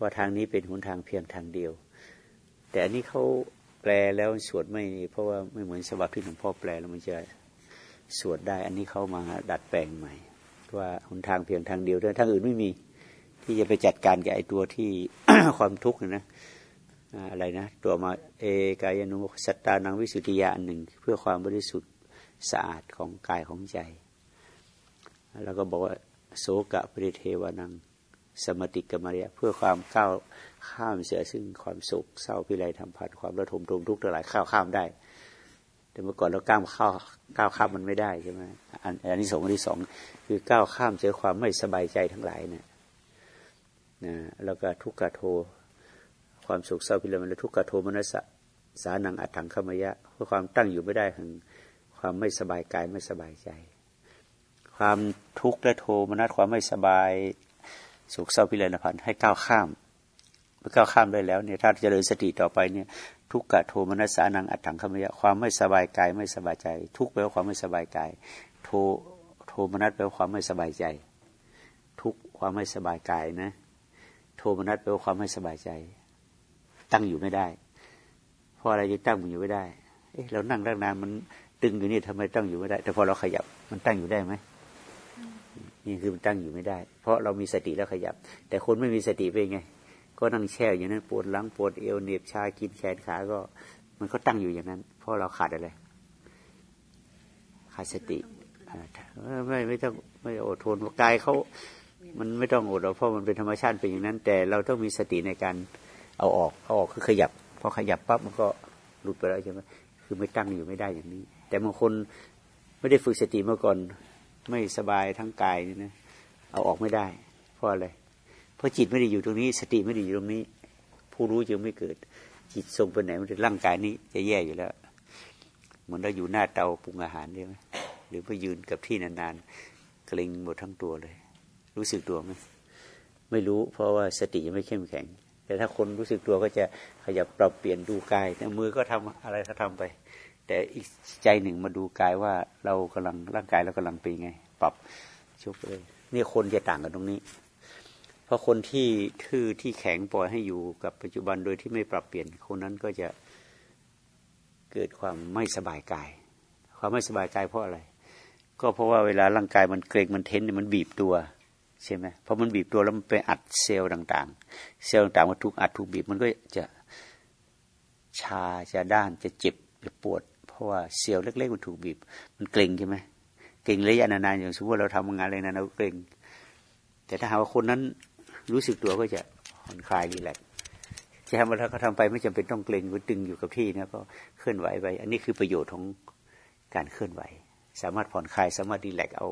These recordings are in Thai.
ว่าทางนี้เป็นหนทางเพียงทางเดียว แต่อันนี้เขาแปลแล้วสวดไม่ เพราะว่าไม่เหมือนฉบับที่หลวงพ่อแปลแล้วมันจะสวดได้ อันนี้เขามาดัดแปลงใหม่ ว่าหนทางเพียงทางเดียวเทางอื่นไม่มี ที่จะไปจัดการกับไอ้ตัวที่ความทุกข์นะอะไรนะ ตัวมาเอกายนุสัตตานังวิสุทธิยาอันหนึ่ง เพื่อความบริสุทธิ์สะอาดของกายของใจ แล้วก็บอกว่าโสกะปริเทวานัง สมติกรรมเรียเพื่อความก้าวข้ามเสียซึ่งความสุขเศร้าพิไรทำพันความระทมทมทุกข์ทั้งหลายข้าวข้ามได้ แต่เมื่อก่อนเราก้าวข้าวก้าวข้ามมันไม่ได้ใช่ไหมอันอันที่สองอันที่สองคือก้าวข้ามเจอความไม่สบายใจทั้งหลายเนี่ยนะแล้วก็ทุกขโทความสุขเศร้าพิไรมันทุกขโทมนัสสานังอัตถังขมยะเพื่อความตั้งอยู่ไม่ได้แห่งความไม่สบายกายไม่สบายใจ ความทุกข์และโทมนัสความไม่สบาย สุขเศร้าพิเรนพันธ์ให้ก้าวข้ามเมื่อก้าวข้ามได้แล้วเนี่ยถ้าเจริญสติต่อไปเนี่ยทุกขะโทมนัสสานังอัตถังขมยะความไม่สบายกายไม่สบายใจ ทุกแปลว่าความไม่สบายกายโทโทมนัสแปลว่าความไม่สบายใจ ทุกความไม่สบายกายนะ โทมนัสแปลว่าความไม่สบายใจ ตั้งอยู่ไม่ได้เพราะอะไรจะตั้งอยู่ไม่ได้เอ๊ะเรานั่งตั้งนานมันตึงอยู่นี่ทำไมตั้งอยู่ไม่ได้ แต่พอเราขยับมันตั้งอยู่ได้ไหม นี่คือมันตั้งอยู่ไม่ได้ เพราะเรามีสติแล้วขยับ แต่คนไม่มีสติเป็นไง ก็นั่งแช่อย่างนั้นปวดหลังปวดเอวเหน็บชากินแขนขาก็มันก็ตั้งอยู่อย่างนั้น เพราะเราขาดอะไรขาดสติไม่ไม่ต้องไม่อดทนกายเขามันไม่ต้องอดเพราะมันเป็นธรรมชาติเป็นอย่างนั้น แต่เราต้องมีสติในการเอาออกเอาออกคือขยับพอขยับปั๊บมันก็หลุดไปแล้วใช่ไหมคือไม่ตั้งอยู่ไม่ได้อย่างนี้ แต่บางคนไม่ได้ฝึกสติเมื่อก่อน ไม่สบายทั้งกายนี่นะเอาออกไม่ได้ เพราะอะไรเพราะจิตไม่ได้อยู่ตรงนี้ สติไม่ได้อยู่ตรงนี้ ผู้รู้จึงไม่เกิด จิตทรงไปไหนมันร่างกายนี้ จะแย่อยู่แล้วเหมือนเราอยู่หน้าเตาปรุงอาหารใช่ไหมหรือไปยืนกับที่นานๆเกร็งหมดทั้งตัวเลย รู้สึกตัวไหมไม่รู้ เพราะว่าสติยังไม่เข้มแข็ง แต่ถ้าคนรู้สึกตัวก็จะขยับปรับเปลี่ยนดูกายแต่มือก็ทำอะไรก็ทำไป แต่อีกใจหนึ่งมาดูกายว่าเรากำลังร่างกายเรากำลังเป็นไง ปรับชุบเลยนี่คนจะต่างกันตรงนี้ เพราะคนที่ทื่อที่แข็งปล่อยให้อยู่กับปัจจุบันโดยที่ไม่ปรับเปลี่ยนคนนั้นก็จะเกิดความไม่สบายกาย ความไม่สบายกายเพราะอะไร ก็เพราะว่าเวลาร่างกายมันเกร็งมันเทนเนี่ยมันบีบตัวใช่ไหมเพราะมันบีบตัวแล้วมันไปอัดเซลล์ต่าง ๆ เซลล์ต่างๆมันถูกอัดถูกบีบมันก็จะชาจะด้านจะเจ็บจะปวด ราะว่าเซลล์เล็กๆมันถูกบีบ มันเกร็งใช่ไหมเกร็งระยะนานๆอย่างสมมติเราทำงานอะไรนานเราเกร็ง แต่ถ้าหากว่าคนนั้นรู้สึกตัวก็จะผ่อนคลายรีแลกจะทำอะไรก็ทำไปไม่จำเป็นต้องเกร็งก็ตึงอยู่กับที่นะก็เคลื่อนไหวไป อันนี้คือประโยชน์ของการเคลื่อนไหว สามารถผ่อนคลายสามารถรีแลกเอา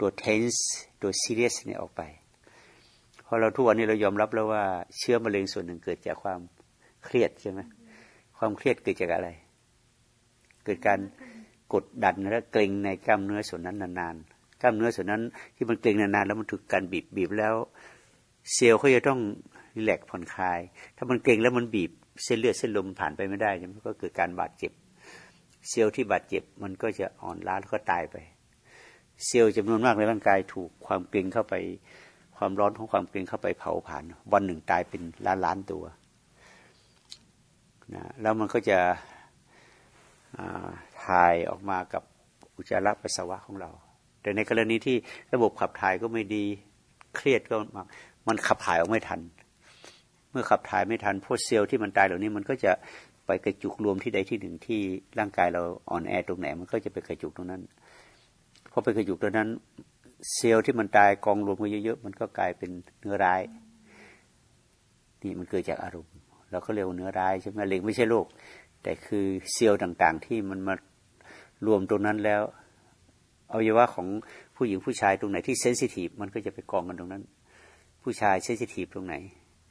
ตัวเทนส์ตัวซีเรียสเนี่ยออกไปเพราะเราทุกวันนี้เรายอมรับแล้วว่าเชื้อมะเร็งส่วนหนึ่งเกิดจากความเครียดใช่ไหมความเครียดเกิดจากอะไร เกิดการกดดันและเกร็งในกล้ามเนื้อส่วนนั้นนานๆกล้ามเนื้อส่วนนั้นที่มันเกร็งนานๆแล้วมันถูกการบีบบีบแล้ว เซลล์เขาจะต้องรีแลกผ่อนคลาย ถ้ามันเกร็งแล้วมันบีบเส้นเลือดเส้นลมผ่านไปไม่ได้มันก็เกิดการบาดเจ็บ เซลล์ที่บาดเจ็บมันก็จะอ่อนล้าแล้วก็ตายไป เซลล์จำนวนมากในร่างกายถูกความเกร็งเข้าไป ความร้อนของความเกร็งเข้าไปเผาผ่าน วันหนึ่งตายเป็นล้านล้านตัวนะแล้วมันก็จะ ถ่ายออกมากับอุจจาระปัสสาวะของเรา แต่ในกรณีที่ระบบขับถ่ายก็ไม่ดีเครียดก็มันขับถ่ายออกไม่ทัน เมื่อขับถ่ายไม่ทันพวกเซลล์ที่มันตายเหล่านี้มันก็จะไปกระจุกรวมที่ใดที่หนึ่งที่ร่างกายเราอ่อนแอตรงไหน มันก็จะไปกระจุกตรงนั้นพอไปกระจุกตรงนั้น เซลล์ที่มันตายกองรวมกันเยอะๆมันก็กลายเป็นเนื้อร้ายนี่มันเกิดจากอารมณ์เราก็เรียกว่าเนื้อร้ายใช่ไหมเล็งไม่ใช่โรค แต่คือเซลล์ต่างๆ ที่มันมารวมตรงนั้นแล้วอวัยวะของผู้หญิงผู้ชายตรงไหนที่เซนซิทีฟมันก็จะไปกองกันตรงนั้น ผู้ชายเซนซิทีฟตรงไหน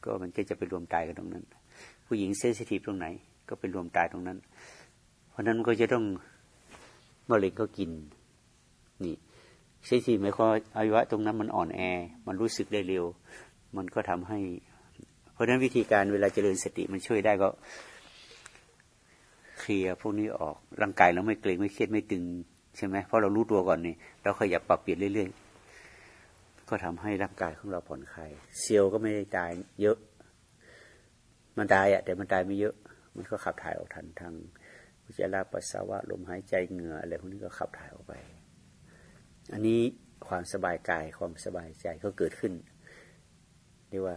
ก็มันก็จะไปรวมตายกันตรงนั้น ผู้หญิงเซนซิทีฟตรงไหน ก็ไปรวมตายตรงนั้น เพราะนั้นมันก็จะต้องมะเร็งก็กินนี่เซนซิทีฟหมายความอวัยวะตรงนั้นมันอ่อนแอ มันรู้สึกได้เร็ว มันก็ทำให้ เพราะนั้นวิธีการเวลาเจริญสติมันช่วยได้ก็ เคลียร์พวกนี้ออกร่างกายเราไม่เกรงไม่เครียดไม่ตึงใช่ไหมเพราะเรารู้ตัวก่อนนี่เราขยับปรับเปลี่ยนเรื่อยๆ ก็ทำให้ร่างกายของเราผ่อนคลายเซลล์ก็ไม่ได้ตายเยอะ มันตายอะแต่มันตายไม่เยอะ มันก็ขับถ่ายออกทันทางอุจจาระปัสสาวะลมหายใจเหงื่ออะไรพวกนี้ก็ขับถ่ายออกไป อันนี้ความสบายกายความสบายใจก็เกิดขึ้นเรียกว่า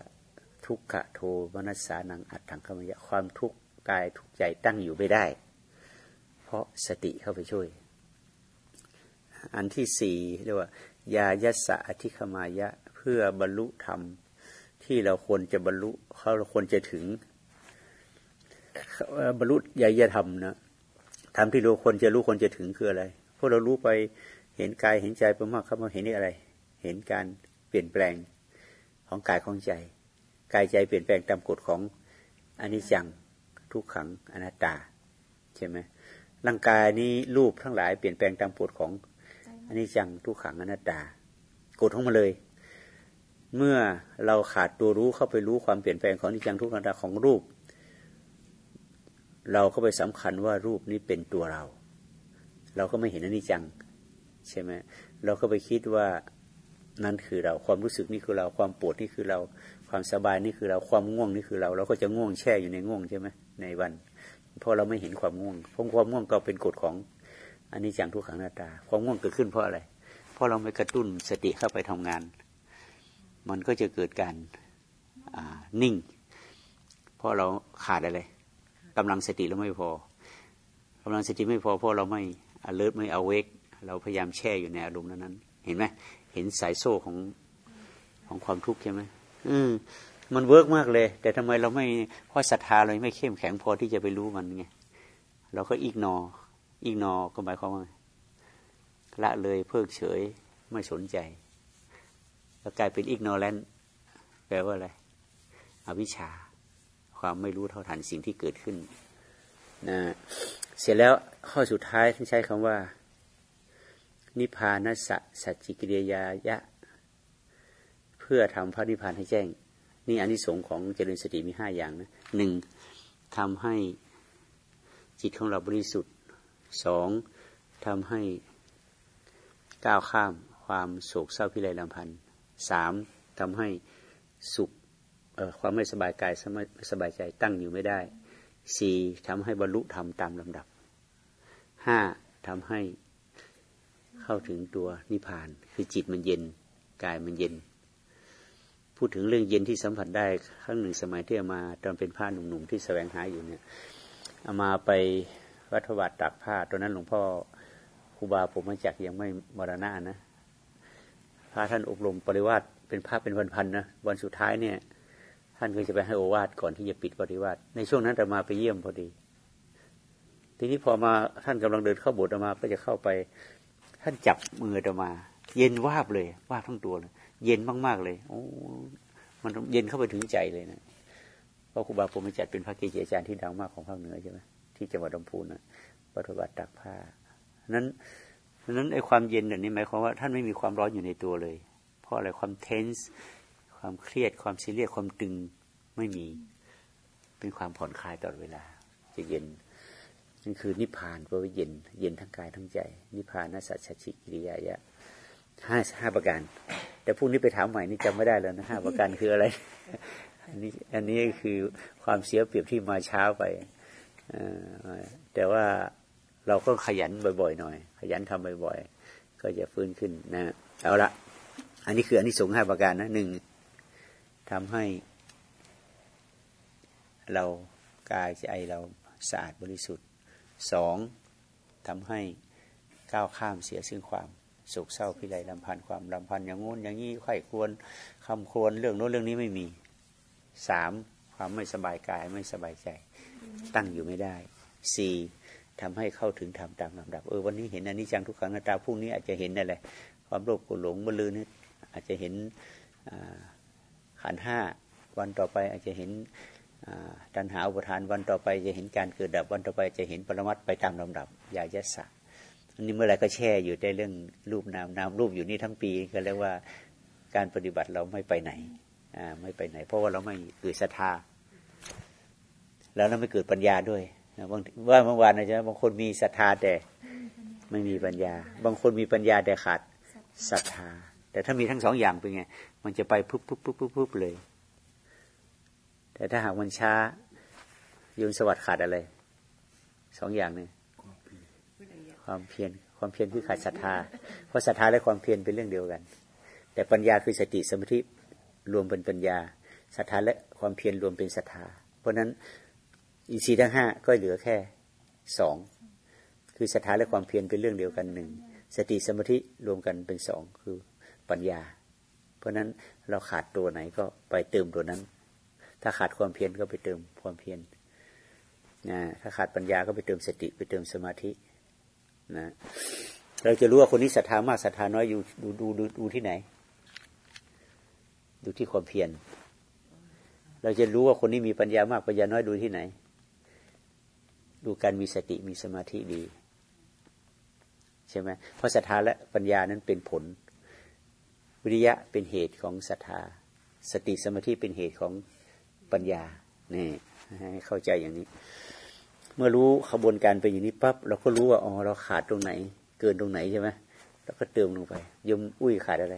ทุกขะโทมนัสสานังอัดถังขมยะความทุกข์ กายทุกใจตั้งอยู่ไม่ได้ เพราะสติเข้าไปช่วย อันที่สี่เรียกว่ายายสะอธิคมายะเพื่อบรรลุธรรม ที่เราควรจะบรรลุเขาเราควรจะถึงบรรลุยายธรรมนะธรรมที่เราควรจะรู้ควรจะถึงคืออะไรพวกเรารู้ไปเห็นกายเห็นใจไปมากเข้ามาเห็นนี่อะไร เห็นการเปลี่ยนแปลงของกายของใจ กายใจเปลี่ยนแปลงตามกฎของอนิจจัง ทุกขังอนัตตา ใช่ไหมร่างกายนี้รูปทั้งหลายเปลี่ยนแปลงตามกฎของอนิจจังทุกขังอนัตตากฎของมันเลย เมื่อเราขาดตัวรู้เข้าไปรู้ความเปลี่ยนแปลงของอนิจจังทุกขังอนัตตาของรูป เราก็ไปสำคัญว่ารูปนี้เป็นตัวเรา เราก็ไม่เห็นอนิจจังใช่ไหมเราก็ไปคิดว่านั่นคือเราความรู้สึกนี่คือเราความปวดนี่คือเราความสบายนี่คือเราความง่วงนี่คือเรา เราก็จะง่วงแช่อยู่ในง่วงใช่ไหม ในวัน เพราะเราไม่เห็นความง่วงเพราะความง่วงก็เป็นกฎของอันนี้จังทุกขังหน้าตา ความง่วงเกิดขึ้นเพราะอะไร เพราะเราไม่กระตุ้นสติเข้าไปทำงาน มันก็จะเกิดการนิ่ง เพราะเราขาดอะไรกำลังสติเราไม่พอกำลังสติไม่พอเพราะเราไม่ alert ไม่ awake เราพยายามแช่อยู่ในอารมณ์นั้น เห็นไหมเห็นสายโซ่ของของความทุกข์ใช่ไหมอืม มัน work มากเลย แต่ทำไมเราไม่เพราะศรัทธาเราไม่เข้มแข็งพอที่จะไปรู้มันไงเราก็ ignore ignore ก็หมายความว่าละเลยเพิกเฉยไม่สนใจ แล้วกลายเป็น ignoranceแปลว่าอะไรอวิชชา ความไม่รู้เท่าทันสิ่งที่เกิดขึ้นนะเสร็จแล้วข้อสุดท้ายท่านใช้คำว่า นิพพานัสสะสัจจิกิริยายะ เพื่อทำพระนิพพานให้แจ้ง นี่อันที่สงของเจริญสติมีห้าอย่างนะหนึ่งทำให้จิตของเราบริสุทธิ์สองทำให้ก้าวข้ามความโศกเศร้าพิไรลำพันธ์สามทำให้สุขความไม่สบายกายไม่สบายใจตั้งอยู่ไม่ได้สี่ทำให้บรรลุธรรมตามลำดับห้าทำให้เข้าถึงตัวนิพพาน คือจิตมันเย็น กายมันเย็น พูดถึงเรื่องเย็นที่สัมผัสได้ครั้งหนึ่งสมัยที่อามาตอนเป็นผ้าหนุ่มๆที่แสวงหาอยู่เนี่ยอามาไปวัดวัดตักผ้าตอนนั้นหลวงพ่อครูบาผมมาจากยังไม่มรณะนะพระท่านอบรมปริวาสเป็นพระเป็นพันๆนะวันสุดท้ายเนี่ย ท่านก็จะไปให้โอวาทก่อนที่จะปิดปริวาสในช่วงนั้นอามาไปเยี่ยมพอดี ทีนี้พอมาท่านกำลังเดินเข้าโบสถ์อามาก็จะเข้าไป ท่านจับมืออามา เย็นวาบเลยวาบทั้งตัวเลย เย็นมาก ๆ เลยโอ้มันเย็นเข้าไปถึงใจเลยนะเพราะครูบาพรมจัดเป็นพระเกจิอาจารย์ที่ดังมากของภาคเหนือใช่ไหมที่จังหวัดลำพูนนะปฏิบัติตักผ้านั้นนั้นไอ้ความเย็นแบบนี้หมายความว่าท่านไม่มีความร้อนอยู่ในตัวเลย เพราะอะไรความเทนส์ความเครียดความซีเรียสความตึงไม่มี เป็นความผ่อนคลายตลอดเวลา จะเย็นนั่นคือนิพพานเพราะว่าเย็น เย็นทั้งกายทั้งใจ นิพพานนัสสัจฉิกิริยายะห้าห้าประการ แต่พรุ่งนี้ไปถามใหม่นี่จำไม่ได้แล้วนะห้าประการคืออะไร อันนี้อันนี้คือความเสียเปรียบที่มาเช้าไปแต่ว่าเราก็ขยันบ่อยๆหน่อย ขยันทำบ่อยๆ ก็จะฟื้นขึ้นนะเอาละอันนี้คืออันนี้สงห้าประการนะหนึ่งทำให้ เรากายใจเราสะอาดบริสุทธิ์สองทำให้ก้าวข้ามเสียซึ่งความ สุขเศร้าพิไรลำพันธ์ความลำพันธ์อย่างงู้นอย่างนี้ไข้ควรคำควรเรื่องโน้นเรื่องนี้ไม่มีสามความไม่สบายกายไม่สบายใจ ตั้งอยู่ไม่ได้สี่ทำให้เข้าถึงธรรมตามลำดับเออวันนี้เห็นอันนี้จังทุกขังตาพรุ่งนี้อาจจะเห็นอะไรความโลภโกรธหลงมลือนี่อาจจะเห็นขันห้าวันต่อไปอาจจะเห็นตัณหาอุปทานวันต่อไปจะเห็นการเกิดดับวันต่อไปจะเห็นปรมัตไปตามลำดับอย่ายัสะ นนี้เมื่อไรก็แช่อยู่ในเรื่องรูปนามนามรูปอยู่นี่ทั้งปีก็เรียกว่าการปฏิบัติเราไม่ไปไหนอ่าไม่ไปไหน เพราะว่าเราไม่เกิดศรัทธาแล้วเราไม่เกิดปัญญาด้วยบางว่าเมื่อวานนะจ๊ะบางคนมีศรัทธาแต่ไม่มีปัญญา บางคนมีปัญญาแต่ขาดศรัทธา แต่ถ้ามีทั้งสองอย่างเป็นไง มันจะไปปุ๊บปุ๊บปุ๊บปุ๊บปุ๊บเลย แต่ถ้าหากมันช้าโยนสวัสดิ์ขาดอะไรสองอย่างเนี่ย ความเพียรความเพียรคือขาดศรัทธา เพราะศรัทธาและความเพียรเป็นเรื่องเดียวกัน แต่ปัญญาคือสติสมาธิรวมเป็นปัญญาศรัทธาและความเพียรรวมเป็นศรัทธา เพราะนั้นอินทรีย์ทั้งห้าก็เหลือแค่สองคือศรัทธาและความเพียรเป็นเรื่องเดียวกันหนึ่งสติสมาธิรวมกันเป็นสองคือปัญญา เพราะนั้นเราขาดตัวไหนก็ไปเติมตัวนั้น ถ้าขาดความเพียรก็ไปเติมความเพียรนะถ้าขาดปัญญาก็ไปเติมสติไปเติมสมาธิ นะเราจะรู้ว่าคนนี้ศรัทธามากศรัทธาน้อยอยู่ดูดูดูดูที่ไหน ดูที่ความเพียรเราจะรู้ว่าคนนี้มีปัญญามากปัญญาน้อยดูที่ไหน ดูการมีสติมีสมาธิดี ใช่ไหมเพราะศรัทธาและปัญญานั้นเป็นผล วิริยะเป็นเหตุของศรัทธา สติสมาธิเป็นเหตุของปัญญานี่ให้เข้าใจอย่างนี้ เมื่อรู้ขบวนการเป็นอย่างนี้ปั๊บเราก็รู้ว่าอ๋อเราขาดตรงไหน เกินตรงไหนใช่ไหมแล้วก็เติมลงไปยมอุ้ยขาดอะไร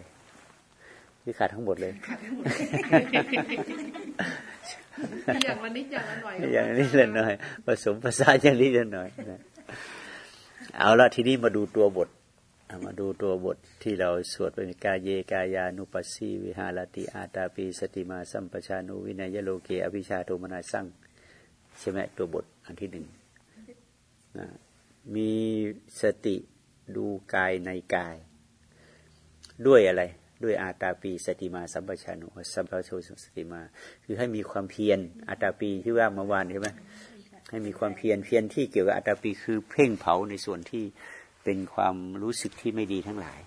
ที่ขาดทั้งหมดเลยอย่างละนิดอย่างละหน่อยอย่างนี้ละหน่อยผสมผสานอย่างนี้ละหน่อยนะเอาละทีนี้มาดูตัวบทมาดูตัวบทที่เราสวดเป็นกาเยกายานุปัสสีวิหารติอาตาปีสติมาสัมปชานุวินัยโลเกอภิชาโทมนาสั่งใช่ไหมตัวบท อันที่หนึ่งนะมีสติดูกายในกาย ด้วยอะไร ด้วยอาตาปีสติมาสัมปชานุสัมปชาสติมา คือให้มีความเพียรอาตาปีที่ว่าเมื่อวานใช่ไหมให้มีความเพียรเพียรที่เกี่ยวกับอัตาปีคือเพ่งเผาในส่วนที่เป็นความรู้สึกที่ไม่ดีทั้งหลาย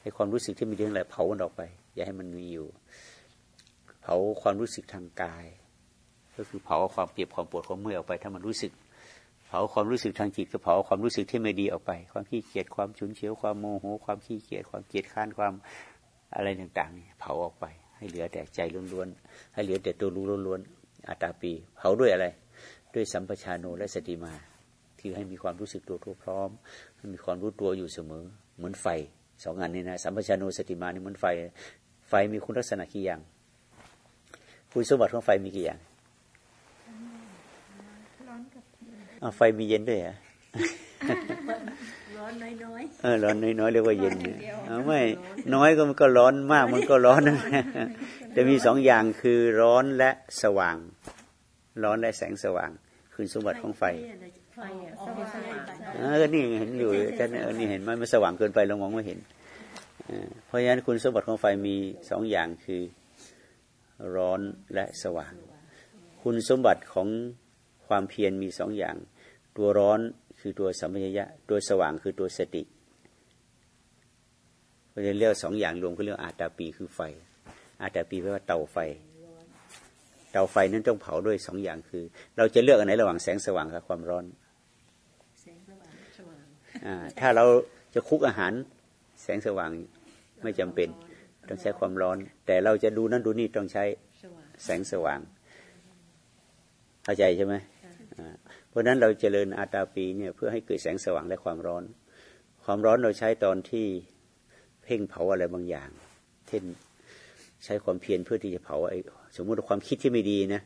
ให้ความรู้สึกที่ไม่ดีทั้งหลายเผามันออกไป อย่าให้มันมีอยู่ เผาความรู้สึกทางกาย ก็คือเผาความเจ็บความปวดความเมื่อยออกไป ถ้ามันรู้สึก เผาความรู้สึกทางจิตก็เผาความรู้สึกที่ไม่ดีออกไป ความขี้เกียจความฉุนเฉียวความโมโหความขี้เกียจความเกียจค้านความอะไรต่างๆเผาออกไป ให้เหลือแต่ใจล้วนๆให้เหลือแต่ตัวรู้ล้วนๆอัตตาปี เผาด้วยอะไร ด้วยสัมปชานโนและสติมาที่ให้มีความรู้สึกตัวทั่วพร้อมมีความรู้ตัวอยู่เสมอ เหมือนไฟสองอันนี้นะสัมปชานโนสติมานี่เหมือนไฟ ไฟมีคุณลักษณะกี่อย่าง คุณสมบัติของไฟมีกี่อย่าง เอาไฟมีเย็นด้วยอะร้อนน้อยๆเออร้อนน้อยๆเรียกว่าเย็นเอาไม่น้อยก็มันก็ร้อนมากมันก็ร้อนนะจะมีสองอย่างคือร้อนและสว่าง ร้อนและแสงสว่าง คือสมบัติของไฟเออนี่เห็นอยู่ท่านเออนี่เห็นไหมมันสว่างเกินไปเรามองไม่เห็นเพราะฉะนั้นคุณสมบัติของไฟมีสองอย่างคือร้อนและสว่าง คุณสมบัติของ ความเพียรมีสองอย่าง ตัวร้อนคือตัวสัมปชัญญะตัวสว่างคือตัวสติเพราะฉะนั้นเรียกสองอย่างรวมก็เรียกอาตาปีคือไฟ อาตาปีแปลว่าเตาไฟ เตาไฟนั้นต้องเผาด้วยสองอย่างคือ เราจะเลือกอันไหนระหว่างแสงสว่างกับความร้อนแสงสว่างสว่างถ้าเราจะคุกอาหารแสงสว่างไม่จำเป็น ต้องใช้ความร้อน แต่เราจะดูนั่นดูนี่ต้องใช้แสงสว่าง เข้าใจใช่ไหม เพราะนั้นเราเจริญอาตาปีเนี่ยเพื่อให้เกิดแสงสว่างและความร้อน ความร้อนเราใช้ตอนที่เพ่งเผาอะไรบางอย่าง เช่นใช้ความเพียรเพื่อที่จะเผาไอ้สมมุติความคิดที่ไม่ดีนะ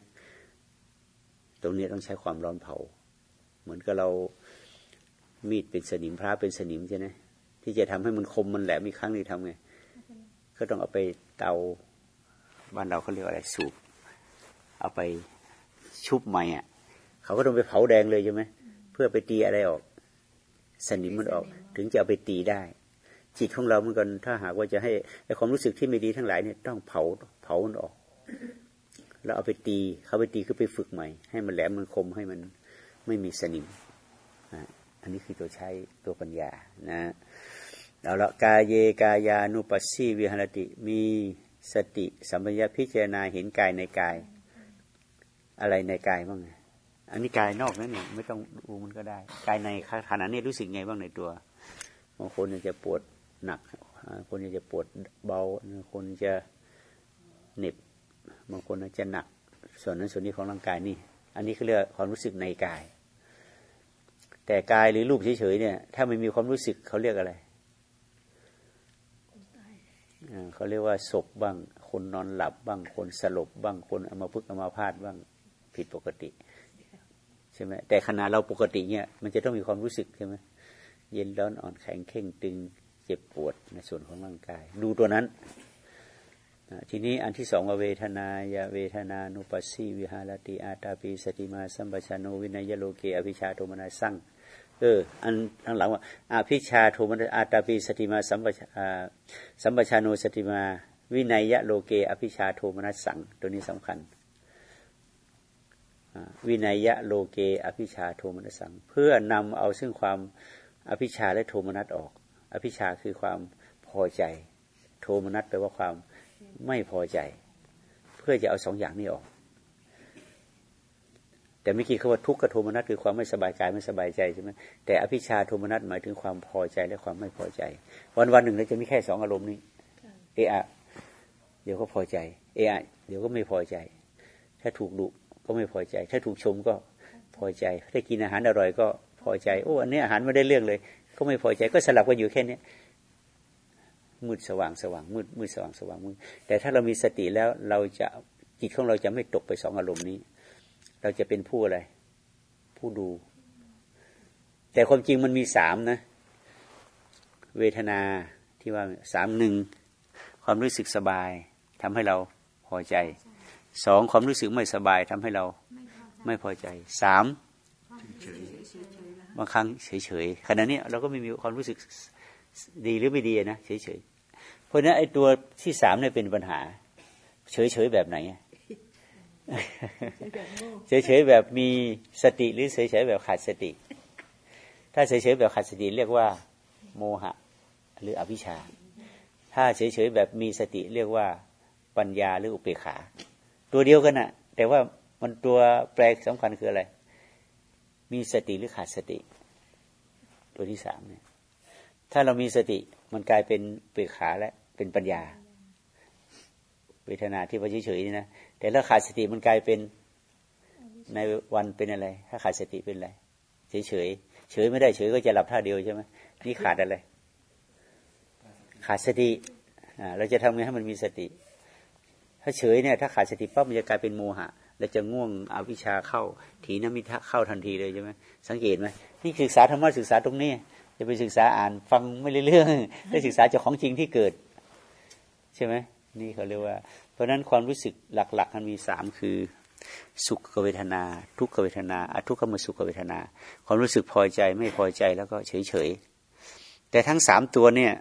ตรงนี้ต้องใช้ความร้อนเผา เหมือนกับเรามีดเป็นสนิมพระเป็นสนิมใช่ไหมที่จะทำให้มันคมมันแหลมอีกครั้งนี้ทำไงก็ต้องเอาไปเตาบ้านเราเขาเรียกอะไรสูบ เอาไปชุบใหม่อะ เขาก็ต้องไปเผาแดงเลยใช่ไหมเพื่อไปตีอะไรออก สนิมมันออก ถึงจะเอาไปตีได้ จิตของเราเหมือนกันถ้าหากว่าจะให้ความรู้สึกที่ไม่ดีทั้งหลายเนี่ยต้องเผาเผามันออก แล้วเอาไปตีเขาไปตีคือไปฝึกใหม่ ให้มันแหลมมันคมให้มันไม่มีสนิมอันนี้คือตัวใช้ตัวปัญญานะเอาละกายเยกายานุปัสสีวิหารติมีสติสัมปชัญญะพิจารณาเห็นกายในกาย อะไรในกายบ้าง อันนี้กายนอกนั่นนี่ไม่ต้องดูมันก็ได้ กายในขณะนี้รู้สึกไงบ้างในตัวบางคนจะปวดหนักคนจะปวดเบาคนจะเหน็บบางคนจะหนัก ส่วนนั้นส่วนนี้ของร่างกายนี่ อันนี้เขาเรียกความรู้สึกในกาย แต่กายหรือรูปเฉยๆเนี่ย ถ้าไม่มีความรู้สึกเขาเรียกอะไรเขาเรียกว่าศพบ้าง คนนอนหลับบ้างคนสลบบ้างคนอามาพึกอามาพาดบ้างผิดปกติ ใช่ไหมแต่ขณะเราปกติเนี่ยมันจะต้องมีความรู้สึกใช่ไหมเย็นร้อนอ่อนแข็งเข่งตึงเจ็บปวดในส่วนของร่างกาย ดูตัวนั้นทีนี้อันที่สองวเวทนายาเวทนานุปัสสีวิหารติอาตาปีสติมาสัมปชานโนวินัยโลเกอภิชาโทมนาสั่งเอออันทั้งหลังว่าอภิชฌาโทมนาอาตาปีสติมาสัมปสัมปชาโนสติมา วิเนยยะ โลเกอภิชฌาโทมนัสสังตัวนี้สำคัญ วิเนยยะ โลเกอภิชฌาโทมนัสสัง เพื่อนำเอาซึ่งความอภิชฌาและโทมนัสออก อภิชฌาคือความพอใจ โทมนัสแปลว่าความไม่พอใจ เพื่อจะเอาสองอย่างนี้ออก แต่เมื่อกี้เขาว่าทุกขโทมนัสคือความไม่สบายกายไม่สบายใจใช่ไหมแต่อภิชาโทมนัสหมายถึงความพอใจและความไม่พอใจ วันวันหนึ่งเราจะมีแค่สองอารมณ์นี้ เอะเดี๋ยวก็พอใจ เอะเดี๋ยวก็ไม่พอใจ ถ้าถูกดุ ก็ไม่พอใจ ถ้าถูกชมก็พอใจถ้ากินอาหารอร่อยก็พอใจโอ้อันนี้อาหารไม่ได้เรื่องเลย ก็ไม่พอใจก็สลับกันอยู่แค่นี้มืดสว่างสว่างมืดมืดสว่างสว่างมืดแต่ถ้าเรามีสติแล้วเราจะจิตของเราจะไม่ตกไปสองอารมณ์นี้ เราจะเป็นผู้อะไร ผู้ดู แต่ความจริงมันมีสามนะ เวทนาที่ว่าสามหนึ่งความรู้สึกสบายทำให้เราพอใจ สองความรู้สึกไม่สบายทำให้เราไม่พอใจสามบางครั้งเฉยๆขณะนี้เราก็ไม่มีความรู้สึกดีหรือไม่ดีนะเฉยๆเพราะนั้นไอ้ตัวที่สามเนี่ยเป็นปัญหา เฉยๆแบบไหนเฉยๆแบบมีสติหรือเฉยๆแบบขาดสติ ถ้าเฉยๆแบบขาดสติเรียกว่า โมหะ หรืออภิชา ถ้าเฉยๆแบบมีสติเรียกว่าปัญญาหรืออุเบกขา ตัวเดียวกันนะแต่ว่ามันตัวแปลสำคัญคืออะไร มีสติหรือขาดสติ ตัวที่สามเนี่ย ถ้าเรามีสติมันกลายเป็นเปลือกขาและเป็นปัญญา เวทนาที่ว่าเฉยๆนี่นะแต่ถ้าขาดสติมันกลายเป็นในวันเป็นอะไร ถ้าขาดสติเป็นอะไรเฉยๆเฉยไม่ได้เฉยก็จะหลับท่าเดียวใช่ไหมนี่ขาดอะไร ขาดสติเราจะทำไงให้มันมีสติ ถ้าเฉยเนี่ยถ้าขาดสติปั๊บมันจะกลายเป็นโมหะเราจะง่วงอวิชชาเข้า ถีนมิทะเข้าทันทีเลยใช่ไหมสังเกตไหมนี่ศึกษาธรรมะศึกษาตรงนี้ จะไปศึกษาอ่านฟังไม่เรื่องได้ศึกษาจากของจริงที่เกิด ใช่ไหมนี่เขาเรียกว่า เพราะฉะนั้นความรู้สึกหลัก ๆ มันมีสามคือสุขเวทนา ทุกขเวทนาอทุกขมสุขเวทนา ความรู้สึกพอใจไม่พอใจแล้วก็เฉยๆแต่ทั้งสามตัวเนี่ย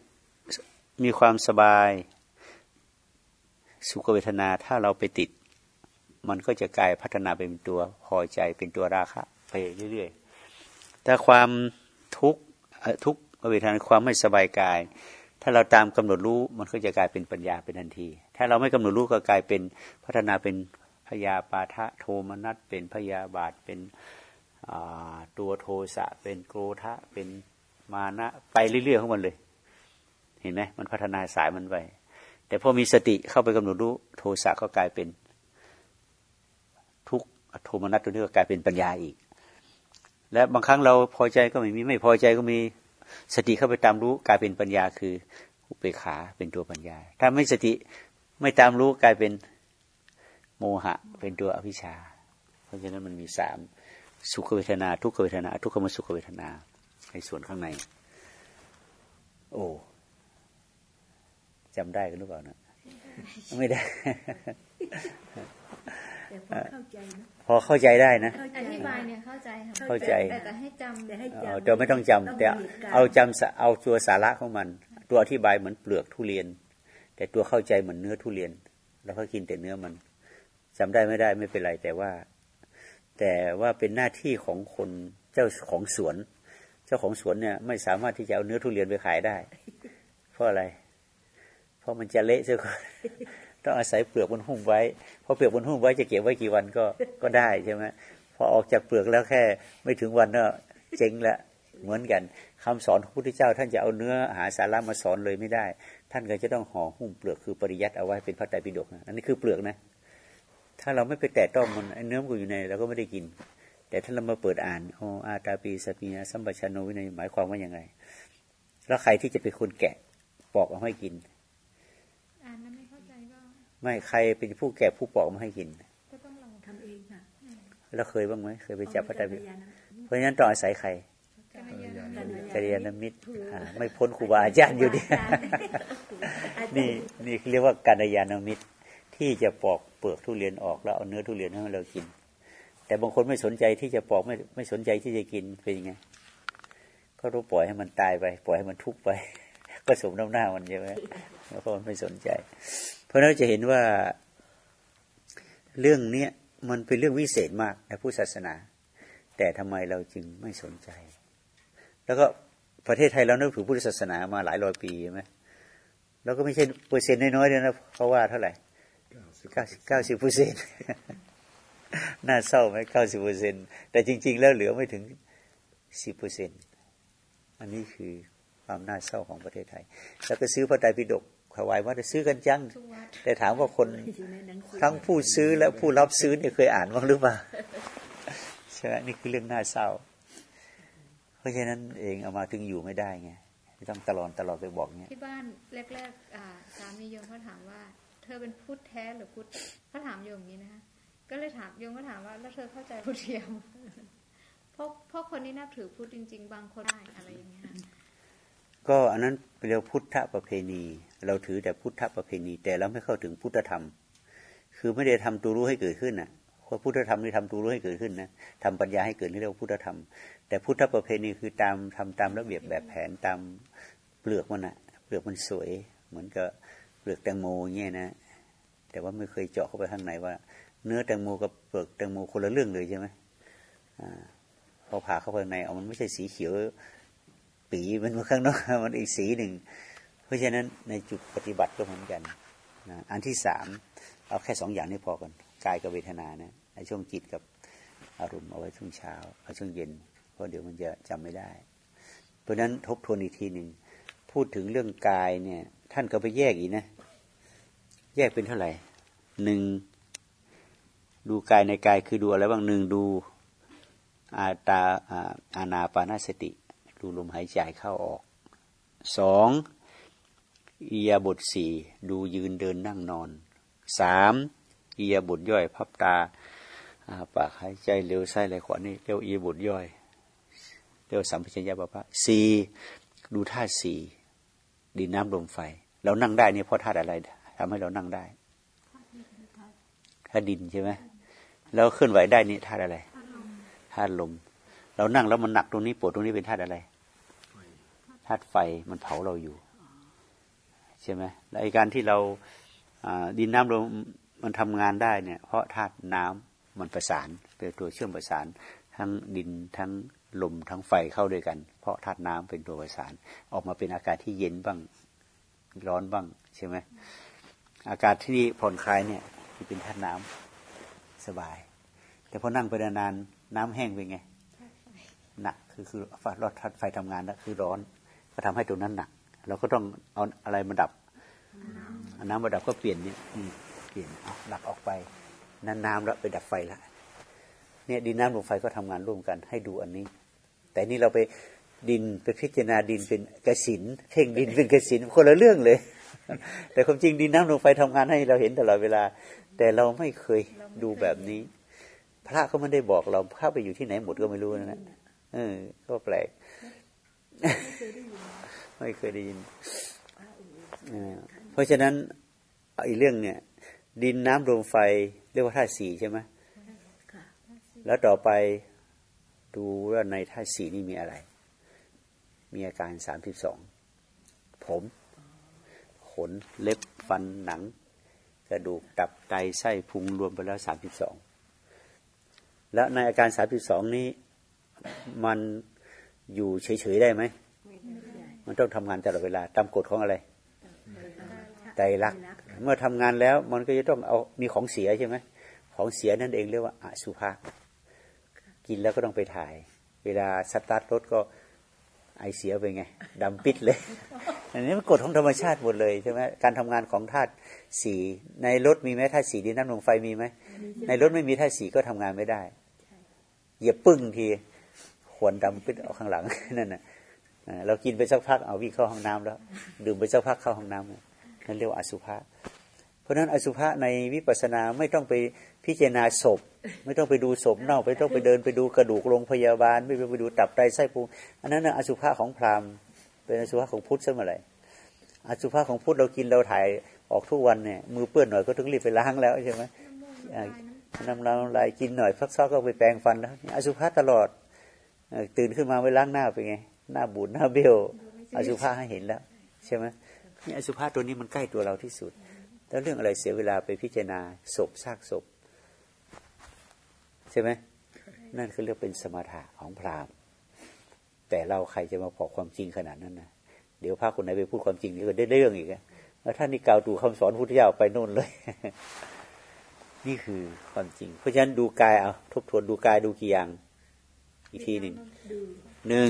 มีความสบาย สุขเวทนาถ้าเราไปติด มันก็จะกลายพัฒนาเป็นตัวพอใจเป็นตัวราคะไปเรื่อยๆแต่ความทุกข์ทุกเวทนาความไม่สบายกาย ถ้าเราตามกำหนดรู้มันก็จะกลายเป็นปัญญาเป็นทันที ถ้าเราไม่กำหนดรู้ก็กลายเป็นพัฒนาเป็นพยาปาทะโทมนัสเป็นพยาบาทเป็นตัวโทสะเป็นโกรธะเป็นมานะไปเรื่อยๆของมันเลย เห็นไหมมันพัฒนาสายมันไป แต่พอมีสติเข้าไปกำหนดรู้โทสะก็กลายเป็นทุกโทมนัสตัวนี้ก็กลายเป็นปัญญาอีก และบางครั้งเราพอใจก็ไม่มีไม่พอใจก็มีสติเข้าไปตามรู้กลายเป็นปัญญาคืออุเบกขาเป็นตัวปัญญา ถ้าไม่สติไม่ตามรู้กลายเป็นโมหะ เป็นตัวอภิชา เพราะฉะนั้นมันมีสามสุขเวทนา ทุกขเวทนา ทุกขมสุขเวทนาในส่วนข้างใน โอ้ จำได้กันหรือเปล่านะไม่ได้พอเข้าใจได้นะอธิบายเนี่ยเข้าใจเข้าใจแต่ให้จำแต่ให้จำเราไม่ต้องจำแต่เอาจำเอาตัวสาระของมัน ตัวอธิบายเหมือนเปลือกทุเรียน แต่ตัวเข้าใจเหมือนเนื้อทุเรียน แล้วก็กินแต่เนื้อมันจำได้ไม่ได้ไม่เป็นไรแต่ว่า แต่ว่าเป็นหน้าที่ของคนเจ้าของสวน เจ้าของสวนเนี่ยไม่สามารถที่จะเอาเนื้อทุเรียนไปขายได้ เพราะอะไร เพราะมันจะเละเสียก่อนต้องอาศัยเปลือกบนหุ้มไว้พอเปลือกบนหุ้มไว้จะเก็บไว้กี่วันก็ก็ได้ใช่ไหมพอออกจากเปลือกแล้วแค่ไม่ถึงวันก็เจ๊งละเหมือนกันคำสอนของพระพุทธเจ้า ท่านจะเอาเนื้อหาสาระมาสอนเลยไม่ได้ ท่านก็จะต้องห่อหุ้มเปลือกคือปริยัติเอาไว้เป็นพระไตรปิฎกอันนี้คือเปลือกนะ ถ้าเราไม่ไปแตะต้องมันเนื้อมันอยู่ในเราก็ไม่ได้กิน แต่ถ้าเรามาเปิดอ่านโออาตาปีสปียสัมปชัญโนวินัยหมายความว่าอย่างไงแล้วใครที่จะเป็นคนแกะปอกเอาให้กิน ไม่เข้าใจก็ไม่ใครเป็นผู้แก่ผู้ปอกมาให้กินก็ต้องเราทำเองค่ะเราเคยบ้างไหมเคยไปจับพระไตรปิฎกเพราะฉะนั้นต้องอาศัยใครกัลยาณกัลยาณมิตรอ่าไม่พ้นครูบาอาจารย์อยู่ดีนี่นี่เรียกว่ากัลยาณมิตร ที่จะปอกเปลือกทุเรียนออกแล้วเอาเนื้อทุเรียนให้เรากิน แต่บางคนไม่สนใจที่จะปอกไม่ไม่สนใจที่จะกินเป็นยังไงก็รู้ปล่อยให้มันตายไป ปล่อยให้มันทุกข์ไป ก็สมน้ำหน้ามันใช่ไหมเพราะมันไม่สนใจเพ ราะฉะนั้นจะเห็นว่าเรื่องเนี้ยมันเป็นเรื่องวิเศษมากในพุทธศาสนา แต่ทำไมเราจึงไม่สนใจ แล้วก็ประเทศไทยเรานับถือพุทธศาสนามาหลายร้อยปีใช่ไหมแล้วก็ไม่ใช่เปอร์เซ็นต์น้อยๆเลยนะเขาว่าเท่าไหร่เก้าเก้าสิบเปอร์เซ็นต์น่าเศร้าไหมเก้าสิบเปอร์เซ็นต์แต่จริง ๆ แล้วเหลือไม่ถึงสิบเปอร์เซ็นต์อันนี้คือความน่าเศร้าของประเทศไทย แล้วก็ซื้อพระไตรปิฎก ถวายวัดซื้อกันจังทุกวัดแต่ถามว่าคนทั้งผู้ซื้อและผู้รับซื้อเนี่ยเคยอ่านบ้างหรือเปล่าใช่ไหมนี่คือเรื่องน่าเศร้า เพราะฉะนั้นเองเอามาถึงอยู่ไม่ได้ไงต้องตลอดตลอดไปบอกเนี่ยที่บ้านแรกๆอ่าสามีโยมเขาถามว่า เธอเป็นพุทธแท้หรือพุทธเขาถามโยมอย่างนี้นะคะก็เลยถามโยมก็ถามว่า แล้วเธอเข้าใจพุทธเทียมเพราะเพราะคนที่นับถือพุทธจริง ๆ บางคนได้อะไรอย่างเงี้ยค่ะ ก็อันนั้นเรียกพุทธประเพณี เราถือแต่พุทธประเพณี แต่เราไม่เข้าถึงพุทธธรรม คือไม่ได้ทำตัวรู้ให้เกิดขึ้นนะเพราะพุทธธรรมนี่ทำตัวรู้ให้เกิดขึ้นนะทำปัญญาให้เกิดนี่เรียกว่าพุทธธรรม แต่พุทธประเพณีคือตามทำตามระเบียบแบบแผนตามเปลือกมันอะเปลือกมันสวย เหมือนกับเปลือกแตงโมเงี้ยนะแต่ว่าไม่เคยเจาะเข้าไปข้างในว่า เนื้อแตงโมกับเปลือกแตงโมคนละเรื่องเลยใช่ไหมอ่าพอผ่าเข้าไปข้างในเอามันไม่ใช่สีเขียว ปีมันมาข้างนอกมันอีกสีหนึ่ง เพราะฉะนั้นในจุดปฏิบัติก็เหมือนกันนะอันที่สามเอาแค่สองอย่างนี้พอกันกายกับเวทนานะในช่วงจิตกับอารมณ์เอาไว้ช่วงเช้าเอาช่วงเย็น เพราะเดี๋ยวมันจะจำไม่ได้ เพราะฉะนั้นทบทวนอีกทีหนึ่งพูดถึงเรื่องกายเนี่ย ท่านก็ไปแยกอีกนะ แยกเป็นเท่าไหร่หนึ่งดูกายในกายคือดูอะไรบ้างหนึ่งดูอาตาอาอานาปานาสติ ดูลมหายใจเข้าออกสองอียาบทสี่ดูยืนเดินนั่งนอนสามอียาบทย่อย พับตาปากหายใจเร็วไส้ไหลขวานี่เรียกอียาบทย่อยเรียกสัมปชัญญะปะพะสี่ดูธาตุสี่ดินน้ำลมไฟ เรานั่งได้เนี่ยเพราะธาตุอะไรทำให้เรานั่งได้ธาตุดินใช่ไหมแล้วเคลื่อนไหวได้นี่ธาตุอะไรธาตุลม เรานั่งแล้วมันหนักตรงนี้ปวดตรงนี้เป็นธาตุอะไร ธาตุไฟมันเผาเราอยู่ใช่ไหมและไอการที่เราดินน้ำลมมันทำงานได้เนี่ย เพราะธาตุน้ำมันประสานเป็นตัวเชื่อมประสาน ทั้งดินทั้งลมทั้งไฟเข้าด้วยกัน เพราะธาตุน้ำเป็นตัวประสาน ออกมาเป็นอากาศที่เย็นบ้างร้อนบ้างใช่ไหมอากาศที่นี่ผ่อนคลายเนี่ยที่เป็นธาตุน้ำสบาย แต่พอนั่งไปนานๆน้ำแห้งเป็นไงหนักคือคือไฟรถทัดไฟทำงานแล้วคือร้อน ก็ทำให้ตรงนั้นหนัก เราก็ต้องเอาอะไรมาดับน้ำมาดับก็เปลี่ยนเนี่ยเปลี่ยนเอาหลักออกไปนั้นน้ำแล้วไปดับไฟละเนี่ยดินน้ำลมไฟก็ทำงานร่วมกัน ให้ดูอันนี้ แต่นี่เราไปดินไปพิจารณาดินเป็นกสินเพ่งดินเป็นกสินคนละเรื่องเลย แต่ความจริงดินน้ำลมไฟทำงานให้เราเห็นตลอดเวลา แต่เราไม่เคยดูแบบนี้ พระก็ไม่ได้บอกเราพระไปอยู่ที่ไหนหมดก็ไม่รู้นะนะเออก็แปลก ไม่เคยได้ยินเออเพราะฉะนั้นอีกเรื่องเนี่ย ดินน้ำลมไฟเรียกว่าธาตุสี่ใช่ไหมแล้วต่อไปดูว่าในธาตุสี่นี่มีอะไร มีอาการสามสิบสองผม ขนเล็บฟันหนัง กระดูกตับไตไส้พุงรวมไปแล้วสามสิบสองแล้วในอาการสามสิบสองนี้ มันอยู่เฉยๆได้ไหม มันต้องทำงานตลอดเวลาตามกฎของอะไรใจรัก เมื่อทำงานแล้วมันก็จะต้องเอามีของเสียใช่ไหมของเสียนั่นเองเรียกว่าอสุภะกินแล้วก็ต้องไปถ่าย เวลาสตาร์ทรถก็ไอเสียไปไงดำปิดเลย อันนี้มันกฎของธรรมชาติหมดเลยใช่ไหมการทำงานของธาตุสีในรถมีไหมธาตุสีดินน้ำลมไฟมีไหมในรถไม่มีธาตุสีก็ทำงานไม่ได้เหยียบปึ้งทีขวนดำปิดออกข้างหลังนั่นน่ะอ่า เรากินไปสักพักเอาวิ่งเข้าห้องน้ำแล้ว ดื่มไปสักพักเข้าห้องน้ำนั่นเรียกว่าอสุภะเพราะฉะนั้นอสุภะในวิปัสสนาไม่ต้องไปพิจารณาศพ ไม่ต้องไปดูศพเน่าไม่ต้องไปเดินไปดูกระดูกโรงพยาบาล ไม่ต้องไปดูตับไตไส้พุงอันนั้นอสุภะของพราหมณ์เป็นอสุภะของพุทธซะมื่อไรอสุภะของพุทธเรากินเราถ่ายออกทุกวันเนี่ยมือเปื้อนหน่อยก็ต้องรีบไปล้างแล้วใช่ไหมน้ำลายน้ำลายกินหน่อยพักซอกก็ไปแปรงฟันแล้วอสุภะตลอดตื่นขึ้นมาไปล้างหน้าไปไง หน้าบูดหน้าเบี้ยวอสุภะให้เห็นแล้ว ใช่ไหมนี่อสุภะตัวนี้มันใกล้ตัวเราที่สุด แล้วเรื่องอะไรเสียเวลาไปพิจารณาศพซากศพ ใช่ไหมนั่นคือเรื่องเป็นสมถะของพราหมณ์แต่เราใครจะมาบอกความจริงขนาดนั้นนะเดี๋ยวพระคนไหนไปพูดความจริงนี่ก็ได้เรื่องอีกแล้วท่านนี่กล่าวดูคำสอนพุทธเจ้าไปโน่นเลย นี่คือความจริง เพราะฉะนั้นดูกายเอาทบทวนดูกายดูกี่อย่างอีกทีหนึ่ง หนึ่ง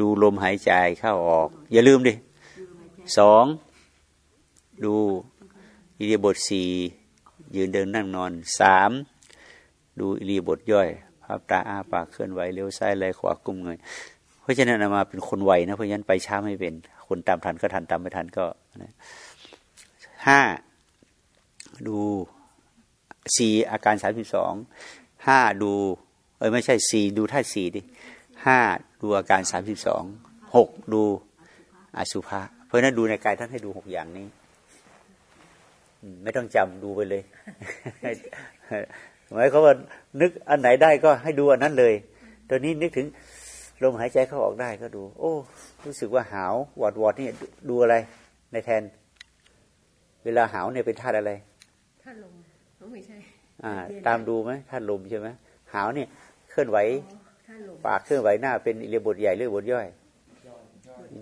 ดูลมหายใจเข้าออก อย่าลืมดิสองดูอิริยาบถสี่ยืนเดินนั่งนอนสามดูอิริยาบถย่อยภาพตาอ้าปากเคลื่อนไหวเลี้ยวซ้ายไหลขวากุ้มเงยเพราะฉะนั้นมาเป็นคนไวนะเพราะฉะนั้นไปช้าไม่เป็น คนตามทันก็ทันตามไม่ทันก็ห้าดูสี่อาการสามสิบสองห้าดู เออไม่ใช่สี่ดูท่าสี่ดิ ห้าดูอาการสามสิบสองหกดูอสุภะเพราะนั้นดูในกายท่านให้ดูหกอย่างนี้ ไม่ต้องจำดูไปเลยหมายเขาว่านึกอันไหนได้ก็ให้ดูอันนั้นเลยตอนนี้นึกถึงลมหายใจเข้าออกได้ก็ดู โอ้ รู้สึกว่าหาววอดวอดนี่ดูอะไร ในแทน เวลาหาวเนี่ยเป็นธาตุอะไรธาตุลมไม่ใช่ อ่า ตามดูไหมธาตุลมใช่ไหมหาวเนี่ย เคลื่อนไหว ปากเคลื่อนไหวหน้าเป็นเรียบทใหญ่หรือบทย่อย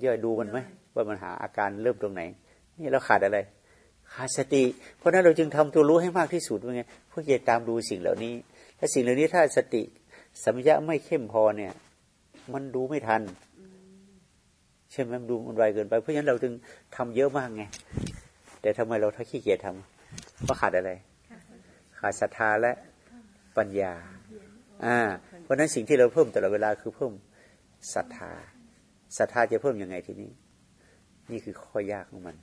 ย่อยดูมันไหมว่ามันหาอาการเริ่มตรงไหน นี่เราขาดอะไร ขาดสติ เพราะนั้นเราจึงทำตัวรู้ให้มากที่สุดว่าไงเพื่อจะตามดูสิ่งเหล่านี้ถ้าสิ่งเหล่านี้ถ้าสติสัมยาไม่เข้มพอเนี่ย มันดูไม่ทันใช่ไหมมันดูมันไวเกินไป เพราะฉะนั้นเราจึงทำเยอะมากไง แต่ทำไมเราถ้าขี้เกียจทำเพราะขาดอะไร ขาดศรัทธาและปัญญา อ่า เพราะนั้นสิ่งที่เราเพิ่มตลอดเวลาคือเพิ่มศรัทธาศรัทธาจะเพิ่มยังไงทีนี้ นี่คือข้อยากของมัน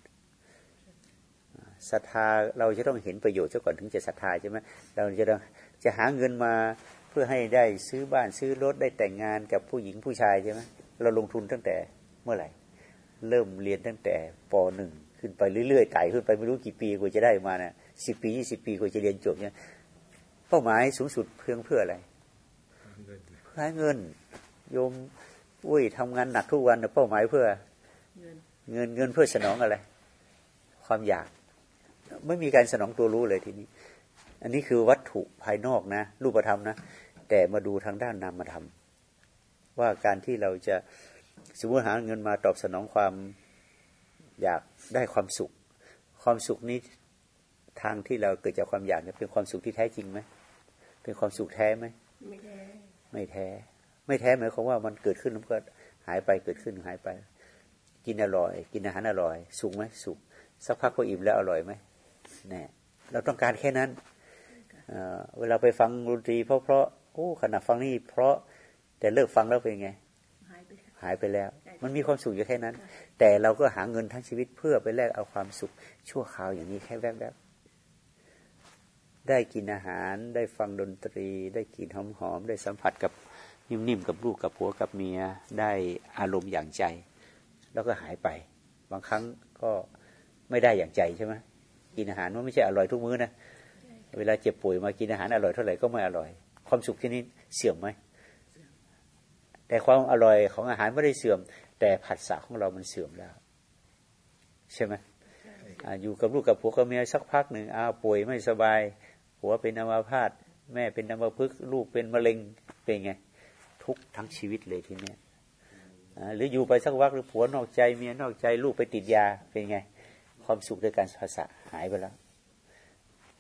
ศรัทธาเราจะต้องเห็นประโยชน์ซะก่อนถึงจะศรัทธาใช่ไหมเราจะต้องจะหาเงินมาเพื่อให้ได้ซื้อบ้านซื้อรถได้แต่งงานกับผู้หญิงผู้ชายใช่ไหมเราลงทุนตั้งแต่เมื่อไหร่ เริ่มเรียนตั้งแต่ปหนึ่งขึ้นไปเรื่อยๆไต่ขึ้นไปไม่รู้กี่ปีกว่าจะได้มานะสิบปียี่สิบปีกว่าจะเรียนจบเนี่ยเป้าหมายสูงสุดเพื่อเพื่ออะไร เพื่อให้เงิน โยมอุ้ยทำงานหนักทุกวันเป้าหมายเพื่อ เงินเงินเพื่อสนองอะไร ความอยาก ไม่มีการสนองตัวรู้เลยทีนี้ อันนี้คือวัตถุภายนอกนะ รูปธรรมนะ แต่มาดูทางด้านนามธรรมว่าการที่เราจะสมมติหาเงินมาตอบสนองความอยากได้ความสุข ความสุขนี้ทางที่เราเกิดจากความอยากเนี่ยเป็นความสุขที่แท้จริงไหมเป็นความสุขแท้ไหมไม่แท้ ไม่แท้ ไม่แท้หมายความว่ามันเกิดขึ้นแล้วก็หายไปเกิดขึ้นหายไป กินอร่อย กินอาหารอร่อยสุขไหมสุขสักพักก็อิ่มแล้วอร่อยไหมแน่เราต้องการแค่นั้นเวลาไปฟังดนตรี เพราะเพราะโอ้ขนาดฟังนี่เพราะแต่เลิกฟังแล้วเป็นไง หายไปแล้ว มันมีความสุขอยู่แค่นั้น แต่เราก็หาเงินทั้งชีวิตเพื่อไปแลกเอาความสุขชั่วคราวอย่างนี้แค่แวบๆ ได้กินอาหาร ได้ฟังดนตรี ได้กลิ่นหอมๆได้สัมผัสกับนิ่มๆกับลูกกับผัวกับเมีย ได้อารมณ์อย่างใจ แล้วก็หายไป บางครั้งก็ไม่ได้อย่างใจใช่ไหมกินอาหารมันไม่ใช่อร่อยทุกมื้อนะเวลาเจ็บป่วยมากินอาหารอร่อยเท่าไหร่ก็ไม่อร่อย ความสุขที่นี้เสื่อมไหมแต่ความอร่อยของอาหารไม่ได้เสื่อม แต่ผัสสะของเรามันเสื่อมแล้ว ใช่ไหมอยู่กับลูกกับผัวกับเมียสักพักหนึ่งอาป่วยไม่สบาย ผัวเป็นอัมาพาตแม่เป็นอัมพฤกษ์ลูกเป็นมะเร็งเป็นไง ทุกทั้งชีวิตเลยทีเนี้ยหรืออยู่ไปสักวักหรือผัวนอกใจเมียนอกใจลูกไปติดยาเป็นไง ความสุขด้วยการภาษาหายไปแล้ว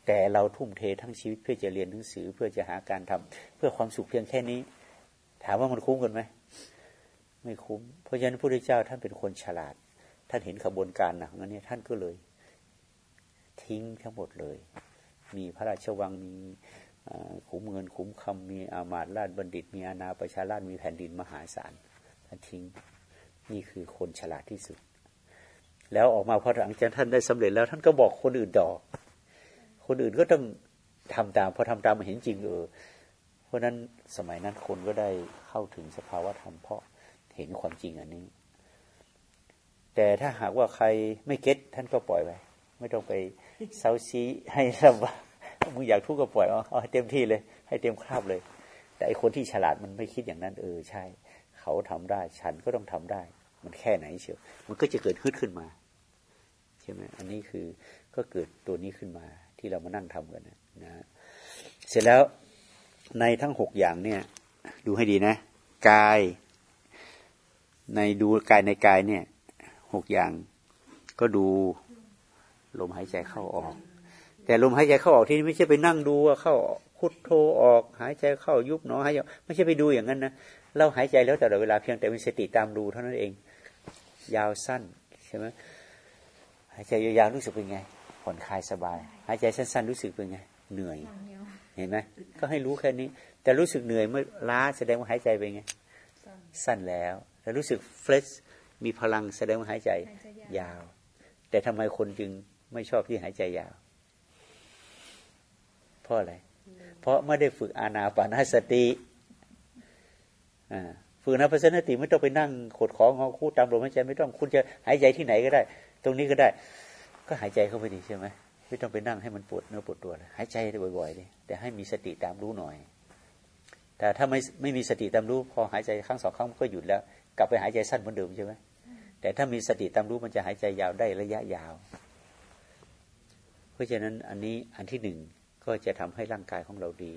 แต่เราทุ่มเททั้งชีวิตเพื่อจะเรียนหนังสือเพื่อจะหาการทำเพื่อความสุขเพียงแค่นี้ ถามว่ามันคุ้มกันไหมไม่คุ้ม เพราะฉะนั้นพระพุทธเจ้าท่านเป็นคนฉลาด ท่านเห็นขบวนการนะงั้นเนี่ยท่านก็เลย ทิ้งทั้งหมดเลย มีพระราชวังมีขุมเงินขุมคำมีอามาตราชบัณฑิต มีอาณาประชาราชมีแผ่นดินมหาศาลท่านทิ้งนี่คือคนฉลาดที่สุด แล้วออกมาพอหลังจากท่านได้สำเร็จแล้ว ท่านก็บอกคนอื่นต่อคนอื่นก็ต้องทำตาม พอทำตามมาเห็นจริงเออเพราะนั้นสมัยนั้นคนก็ได้เข้าถึงสภาวะธรรมเพราะเห็นความจริงอันนี้ แต่ถ้าหากว่าใครไม่เก็ตท่านก็ปล่อยไปไม่ต้องไป เซาซีให้ลำบากมึงอยากทุกข์ก็ปล่อยเอาให้เต็มที่เลย ให้เต็มคราบเลย แต่ไอคนที่ฉลาดมันไม่คิดอย่างนั้นเออใช่ เขาทำได้ ฉันก็ต้องทำได้ มันแค่ไหนเชียวมันก็จะเกิดขึ้นขึ้นมาใช่ไหมอันนี้คือก็เกิดตัวนี้ขึ้นมาที่เรามานั่งทำกันนะนะเสร็จแล้วในทั้งหกอย่างเนี่ย ดูให้ดีนะกาย ในดูกายในกายเนี่ยหกอย่างก็ดู ลมหายใจเข้าออก แต่ลมหายใจเข้าออกที่ไม่ใช่ไปนั่งดูว่าเข้าพุทโธออก หายใจเข้ายุบหนอหายใจไม่ใช่ไปดูอย่างนั้นนะเราหายใจแล้วแต่เวลาเพียงแต่มีสติตามดูเท่านั้นเอง ยาวสั้นใช่ไหมหายใจยาวๆรู้สึกเป็นไงผ่อนคลายสบาย หายใจสั้น ๆ รู้สึกเป็นไง เหนื่อย เห็นไหมก็ให้รู้แค่นี้ แต่รู้สึกเหนื่อยเมื่อล้าแสดงว่าหายใจเป็นไง สั้นแล้วแต่รู้สึกเฟรชมีพลังแสดงว่าหายใจยาว แต่ทำไมคนจึง ไม่ชอบที่หายใจยาว เพราะอะไร เพราะไม่ได้ฝึกอานาปานาสติฝึกนาปานาสติไม่ต้องไปนั่งขดของของคู่ตามลมหายใจไม่ต้องคุณจะหายใจที่ไหนก็ได้ ตรงนี้ก็ได้ ก็หายใจเข้าไปดีใช่ไหมไม่ต้องไปนั่งให้มันปวดเนื้อปวดตัวเลยหายใจบ่อยๆเลยแต่ให้มีสติตามรู้หน่อย แต่ถ้าไม่ไม่มีสติตามรู้ พอหายใจครั้งสองครั้งก็หยุดแล้ว กลับไปหายใจสั้นเหมือนเดิมใช่ไหมแต่ถ้ามีสติตามรู้มันจะหายใจยาวได้ระยะยาว เพราะฉะนั้นอันนี้อันที่หนึ่งก็จะทำให้ร่างกายของเราดี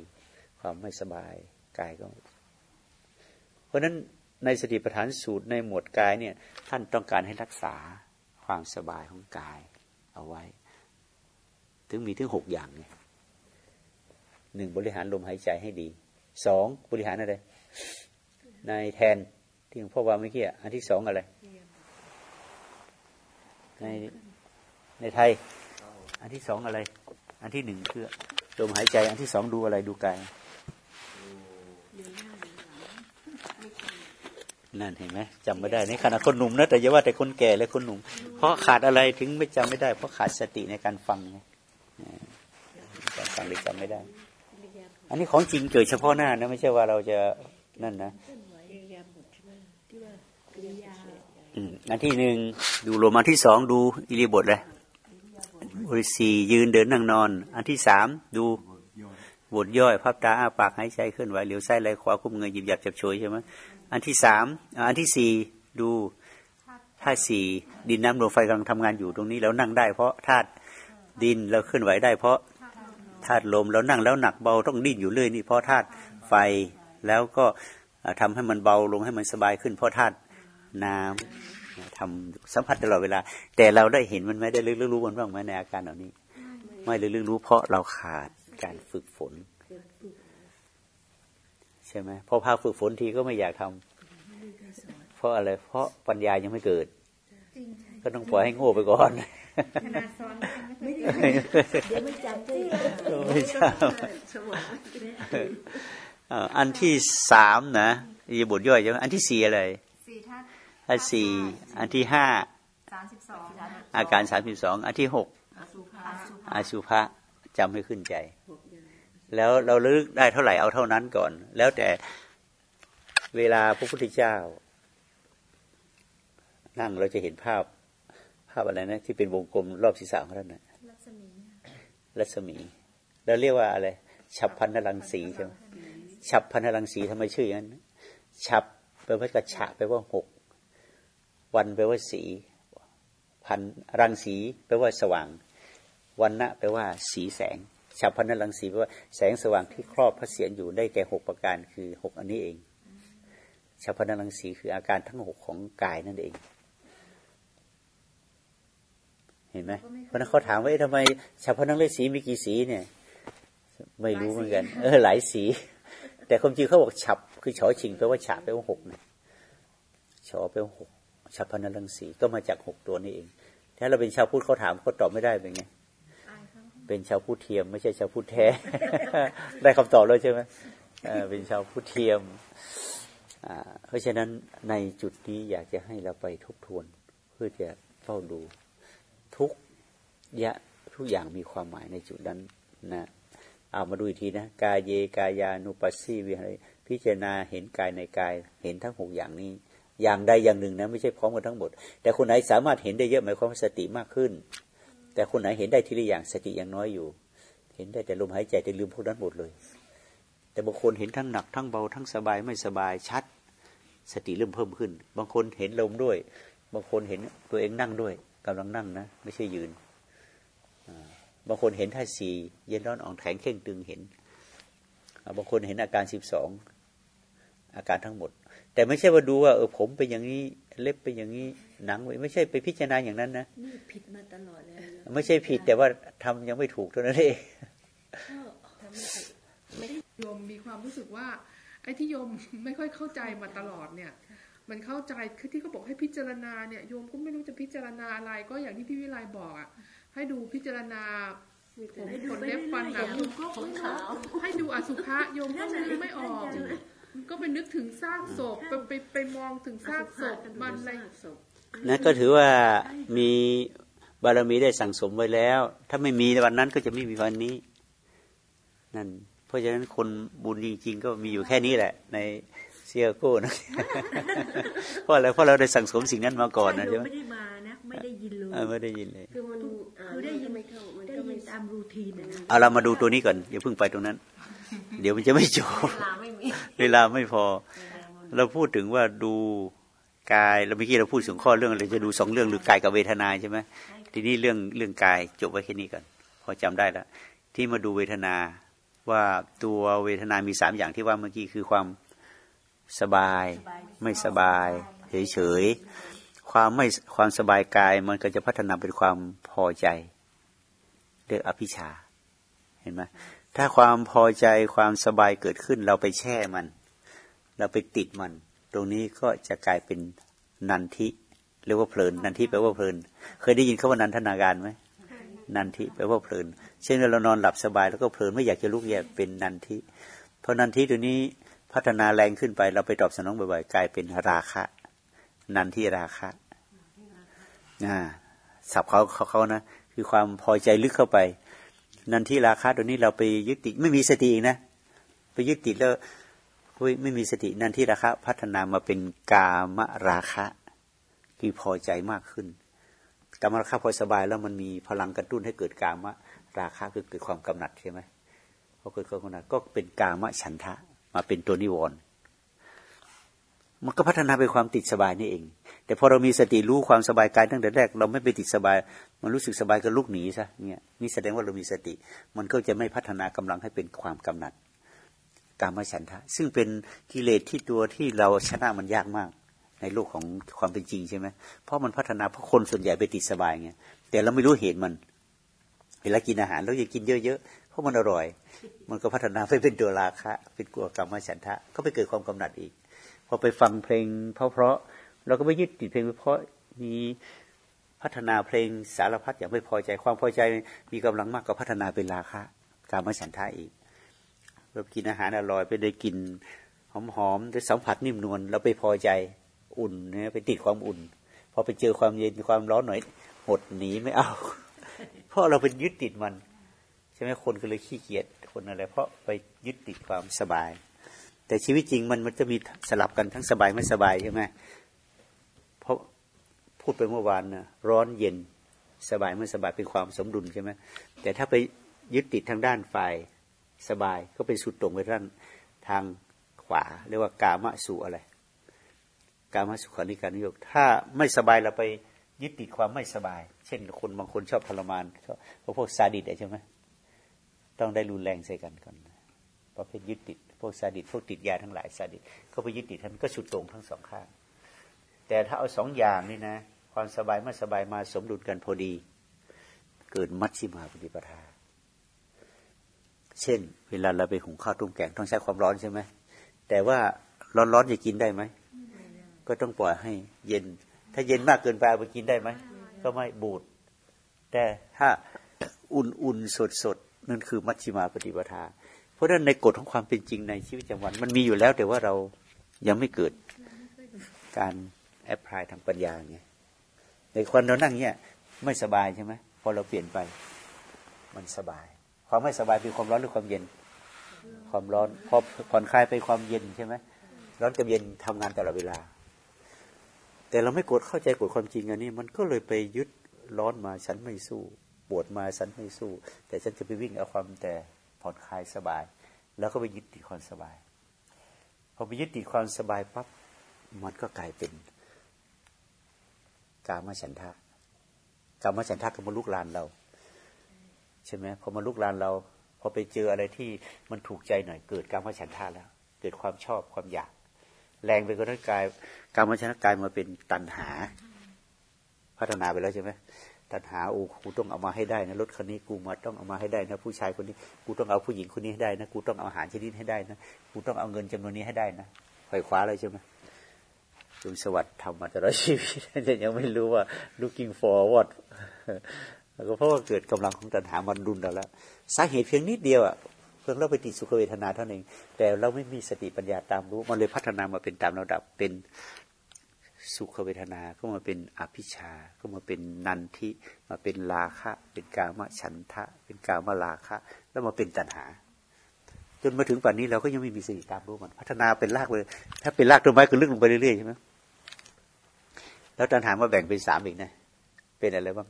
ความไม่สบายกายก็ เพราะฉะนั้นในสติปัฏฐานสูตรในหมวดกายเนี่ยท่านต้องการให้รักษาความสบายของกายเอาไว้ ถึงมีถึงหกอย่างไงหนึ่งบริหารลมหายใจให้ดีสองบริหารอะไรในแทนที่หลวงพ่อว่าเมื่อกี้อันที่สองอะไร ในในไทย อันที่สองอะไร อันที่หนึ่งคือลมหายใจ อันที่สองดูอะไรดูกายนั่นเห็นไหมจำไม่ได้ในขณะคนหนุ่มนะแต่อย่าว่าแต่คนแก่และคนหนุ่ม เพราะขาดอะไรถึงไม่จำไม่ได้ เพราะขาดสติในการฟังไงการฟังเลยจำไม่ได้ อันนี้ของจริงเกิดเฉพาะหน้านะไม่ใช่ว่าเราจะนั่นนะอันที่หนึ่งดูลมอันที่สองดูอิริบทเลย บทสี่ยืนเดินนั่งนอน อันที่สามดูบทย่อยพับตาอ้าปากหายใจเคลื่อนไหวเหลียวซ้ายไหลขวาคุมเงยหยิบหยับจับโฉยใช่ไหมอันที่สามอันที่สี่ดูธาตุสี่ดินน้ำลมไฟกำลังทำงานอยู่ตรงนี้แล้วนั่งได้ เพราะธาตุดินเราเคลื่อนไหวได้ เพราะธาตุลมแล้วนั่งแล้วหนักเบาต้องดิ้นอยู่เรื่อยนี่เพราะธาตุไฟแล้วก็ทำให้มันเบาลงให้มันสบายขึ้นเพราะธาตุน้ำ ทำสัมผัสตลอดเวลา แต่เราได้เห็นมันไหมได้ลึกรู้มันบ้างไหมในอาการเหล่านี้ ไม่ลึกรู้เพราะเราขาดการฝึกฝน ใช่ไหมพอพาฝึกฝนทีก็ไม่อยากทำเพราะอะไร เพราะปัญญายังไม่เกิด ก็ต้องปล่อยให้โง่ไปก่อนขนาดสอนไม่ได้เดี๋ยวไม่จำได้ไม่จำอันที่สามนะยีบทย่อยใช่ไหมอันที่สี่อะไรสี่ธาตุ อันสี่อันที่ห้าสามสิบสองอาการสามสิบสองอันที่หกอาสุภะจำให้ขึ้นใจ แล้วเราลึกได้เท่าไหร่เอาเท่านั้นก่อน แล้วแต่เวลาพระพุทธเจ้า นั่งเราจะเห็นภาพภาพอะไรนะ ที่เป็นวงกลมรอบศีรษะของท่านนะรัศมีรัศมีแล้วเรียกว่าอะไรฉับพันธรังสีใช่ไหมฉับพันธรังสีทำไมชื่ออย่างนั้นฉับแปลว่ากระฉะแปลว่าหก วันแปลว่าสี พันรังสีแปลว่าสว่าง วันณะแปลว่าสีแสงฉับพันธรังสีแปลว่าแสงสว่างที่ครอบพระเศียรอยู่ได้แก่หกประการคือหกอันนี้เองฉับพันธรังสีคืออาการทั้งหกของกายนั่นเอง เห็นไหมเพราะนั้นเขาถามว่าทำไมฉับพันธรังสีมีกี่สีเนี่ย ไม่รู้เหมือนกัน เออหลายสี แต่ความจริงเขาบอกฉับ คือฉอชิงแปลว่าฉะแปลว่าหกเนี่ยฉอแปลว่าหก ฉับพันธรังสีก็มาจากหกตัวนี้เอง ถ้าเราเป็นชาวพุทธเขาถามเขาตอบไม่ได้เป็นไงเป็นชาวพุทธเทียม ไม่ใช่ชาวพุทธแท้ ได้คำตอบเลยใช่ไหมเป็นชาวพุทธเทียมเพราะฉะนั้นในจุดนี้อยากจะให้เราไปทบทวน เพื่อจะเฝ้าดูทุกยะทุกอย่างมีความหมายในจุดนั้นนะเอามาดูอีกทีนะกายเยกายานุปัสสีวิหารพิจารณาเห็นกายในกายเห็นทั้งหกอย่างนี้ อย่างใดอย่างหนึ่งนะไม่ใช่พร้อมกันทั้งหมด แต่คนไหนสามารถเห็นได้เยอะหมายความว่าสติมากขึ้น แต่คนไหนเห็นได้ทีละอย่างสติยังน้อยอยู่ เห็นได้แต่ลมหายใจแต่ลืมพวกนั้นหมดเลย แต่บางคนเห็นทั้งหนักทั้งเบาทั้งสบายไม่สบายชัด สติเริ่มเพิ่มขึ้น บางคนเห็นลมด้วย บางคนเห็นตัวเองนั่งด้วยกำลังนั่งนะ ไม่ใช่ยืนบางคนเห็นท่าสี่เย็นร้อนอ่อนแข็งเข่งตึงเห็นบางคนเห็นอาการสิบสองอาการทั้งหมด แต่ไม่ใช่ว่าดูว่าเออผมเป็นอย่างนี้เล็บเป็นอย่างนี้หนังไม่ใช่ไปพิจารณาอย่างนั้นนะนี่ผิดมาตลอดเลยไม่ใช่ผิดแต่ว่าทำยังไม่ถูกเท่านั้นเองไม่ได้โยมมีความรู้สึกว่าไอ้ที่โยมไม่ค่อยเข้าใจมาตลอดเนี่ย มันเข้าใจคือที่เขาบอกให้พิจารณาเนี่ยโยมก็ไม่รู้จะพิจารณาอะไร ก็อย่างที่พี่วิไลบอกอะให้ดูพิจารณาผมขนเล็บฟันหนังก็ให้ดูอสุภะโยมก็นึกไม่ออก ก็ไปนึกถึงซากศพไปไปไปมองถึงซากศพมันอะไรนั่นก็ถือว่ามีบารมีได้สั่งสมไว้แล้ว ถ้าไม่มีวันนั้นก็จะไม่มีวันนี้นั่นเพราะฉะนั้นคนบุญจริง ๆ ก็มีอยู่แค่นี้แหละ ในเซียโก้นะเพราะอะไรเพราะเราได้สั่งสมสิ่งนั้นมาก่อนนะใช่ไหมไม่ได้ยินเลยไม่ได้ยินเลยคือมันคือได้ยินไม่เข้ามันก็ไม่ตามรูทีนนะเอาเรามาดูตัวนี้ก่อนอย่าเพิ่งไปตรงนั้น เดี๋ยวมันจะไม่จบเวลาไม่มีเวลาไม่พอ เราพูดถึงว่าดูกายเราเมื่อกี้เราพูดถึงข้อเรื่องเราจะดูสองเรื่องหรือกายกับเวทนาใช่ไหมทีนี้เรื่องเรื่องกายจบไว้แค่นี้ก่อนพอจำได้แล้วที่มาดูเวทนาว่าตัวเวทนามีสามอย่างที่ว่าเมื่อกี้คือความสบาย ไม่สบาย เฉยความไม่ความสบายกายมันก็จะพัฒนาเป็นความพอใจ เรียกอภิชาเห็นไหม ถ้าความพอใจความสบายเกิดขึ้น เราไปแช่มัน เราไปติดมัน ตรงนี้ก็จะกลายเป็นนันทิเรียกว่าเพลิน นันทิแปลว่าเพลิน เคยได้ยินคาว่านันทนาการไหมนันทิแปลว่าเพลิน เช่นเรานอนหลับสบายแล้วก็เพลินไม่อยากจะลุกแยกเป็นนันทิเพราะนันทิตัวนี้พัฒนาแรงขึ้นไป เราไปตอบสนองบ่อยๆกลายเป็นราคะ นันทิราคะนะสับเขาเขาเขานะคือความพอใจลึกเข้าไป นันที่ราคาตัวนี้เราไปยึดติดไม่มีสตินะไปยึดติดแล้วไม่มีสตินันที่ราคาพัฒนามาเป็นกามราคะคือพอใจมากขึ้นกามราคะพอสบายแล้วมันมีพลังกระตุ้นให้เกิดกามราคะคือเกิดความกำหนัดใช่ไหมพอเกิดความกำหนัดก็เป็นกามฉันทะมาเป็นตัวนิวรณ์มันก็พัฒนาไปความติดสบายนี่เอง แต่พอเรามีสติรู้ความสบายกายตั้งแต่แรก เราไม่ไปติดสบาย มันรู้สึกสบายก็ลุกหนีซะเนี่ยนี่แสดงว่าเรามีสติ มันก็จะไม่พัฒนากำลังให้เป็นความกำหนัดกามฉันทะ ซึ่งเป็นกิเลสที่ตัวที่เราชนะมันยากมาก ในโลกของความเป็นจริงใช่ไหมเพราะมันพัฒนาเพราะคนส่วนใหญ่ไปติดสบายไงแต่เราไม่รู้เหตุมัน เวลากินอาหารเราจะกินเยอะๆเพราะมันอร่อย มันก็พัฒนาไปเป็นตัวราคะเป็นกลัวกรรมฉันทะ ก็ไปเกิดความกำหนัดอีก พอไปฟังเพลงเพราะๆเราก็ไม่ยึดติดเพลงเพราะมี พัฒนาเพลงสารพัดอย่างไม่พอใจความพอใจมีกำลังมากก็พัฒนาเป็นราคะการมฉันทาอีกเรากินอาหารอร่อยไปได้กินหอมๆได้สัมผัสนิ่มนวลเราไปพอใจอุ่นเนี่ยไปติดความอุ่นพอไปเจอความเย็นความร้อนหน่อยหดหนีไม่เอา เพราะเราเป็นยึดติดมันใช่ไหมคนก็เลยขี้เกียจคนอะไร เพราะไปยึดติดความสบาย แต่ชีวิตจริงมันมันจะมีสลับกันทั้งสบายไม่สบายใช่ไหม พูดไปเมื่อวานนะร้อนเย็นสบายไม่สบายเป็นความสมดุลใช่ไหมแต่ถ้าไปยึดติดทางด้านฝ่ายสบายก็ไปสุดตรงไปด้านทางขวา เรียกว่ากามสุอะไร กามสุขานิการนิยกถ้าไม่สบายเราไปยึดติดความไม่สบาย เช่น คนบางคนชอบทรมานเพราะพวกซาดิสใช่ไหมต้องได้รุนแรงใส่กันก่อนประเภทยึดติดพวกซาดิสพวกติดยาทั้งหลายซาดิสเขาไปยึดติดท่านก็สุดตรงทั้งสองข้าง แต่ถ้าเอาสองอย่างนี่นะ ความสบายไม่สบายมาสมดุลกันพอดี เกิดมัชชิมาปฏิปทา เช่น เวลาเราไปหุงข้าวต้มแกงต้องใช้ความร้อนใช่ไหมแต่ว่าร้อนๆจะกินได้ไหมก็ต้องปล่อยให้เย็น ถ้าเย็นมากเกินไปเอาไปกินได้ไหมก็ไม่บูด แต่ถ้าอุ่นๆสดๆนั่นคือมัชชิมาปฏิปทา เพราะฉะนั้นในกฎของความเป็นจริงในชีวิตประจำวัน มันมีอยู่แล้วแต่ว่าเรายังไม่เกิดการแอพพลายทางปัญญาไง ในคนเรานั่งเนี่ยไม่สบายใช่ไหมพอเราเปลี่ยนไป มันสบาย ความไม่สบายเป็นความร้อนหรือความเย็น ความร้อนพอผ่อนคลายไปความเย็นใช่ไหมร้อนกับเย็นทำงานตลอดเวลา แต่เราไม่กดเข้าใจกดความจริงอันนี้ มันก็เลยไปยึดร้อนมาฉันไม่สู้ปวดมาฉันไม่สู้ แต่ฉันจะไปวิ่งเอาความแต่ผ่อนคลายสบาย แล้วก็ไปยึดติดความสบาย พอไปยึดติดความสบายปั๊บมันก็กลายเป็น กามฉันทะกามฉันทะก็มาลุกลานเรา ใช่ไหมพอมาลุกลานเรา พอไปเจออะไรที่มันถูกใจหน่อยเกิดกามฉันทะแล้ว เกิดความชอบความอยาก แรงไปก็ได้กายกามฉันทะกลายมาเป็นตัณหา พัฒนาไปแล้วใช่ไหมตัณหาโอ้กูต้องเอามาให้ได้นะรถคันนี้กูมาต้องเอามาให้ได้นะผู้ชายคนนี้กูต้องเอาผู้หญิงคนนี้ให้ได้นะกูต้องเอาอาหารชนิดให้ได้นะกูต้องเอาเงินจำนวนนี้ให้ได้นะไขว่คว้าเลยใช่ไหม ลุงสวัสดิ์ทำมาตลอดชีวิตแต่ยังไม่รู้ว่า looking forward ก็เพราะว่าเกิดกำลังของตัณหามันรุนเราแล้ว สาเหตุเพียงนิดเดียวอะเพิ่งเราไปติดสุขเวทนาเท่านั้นแต่เราไม่มีสติปัญญาตามรู้ มันเลยพัฒนามาเป็นตามระดับเป็นสุขเวทนา ก็มาเป็นอภิชา ก็มาเป็นนันทิ มาเป็นราคะ เป็นกามฉันทะ เป็นกามราคะ แล้วมาเป็นตัณหา จนมาถึงป่านนี้เราก็ยังไม่มีสติตามรู้มัน พัฒนาเป็นรากเลย ถ้าเป็นรากต้นไม้ก็ลึกลงไปเรื่อยๆใช่ไหมแล้วตัณหามาแบ่งเป็นสามอีกนะ เป็นอะไรบ้าง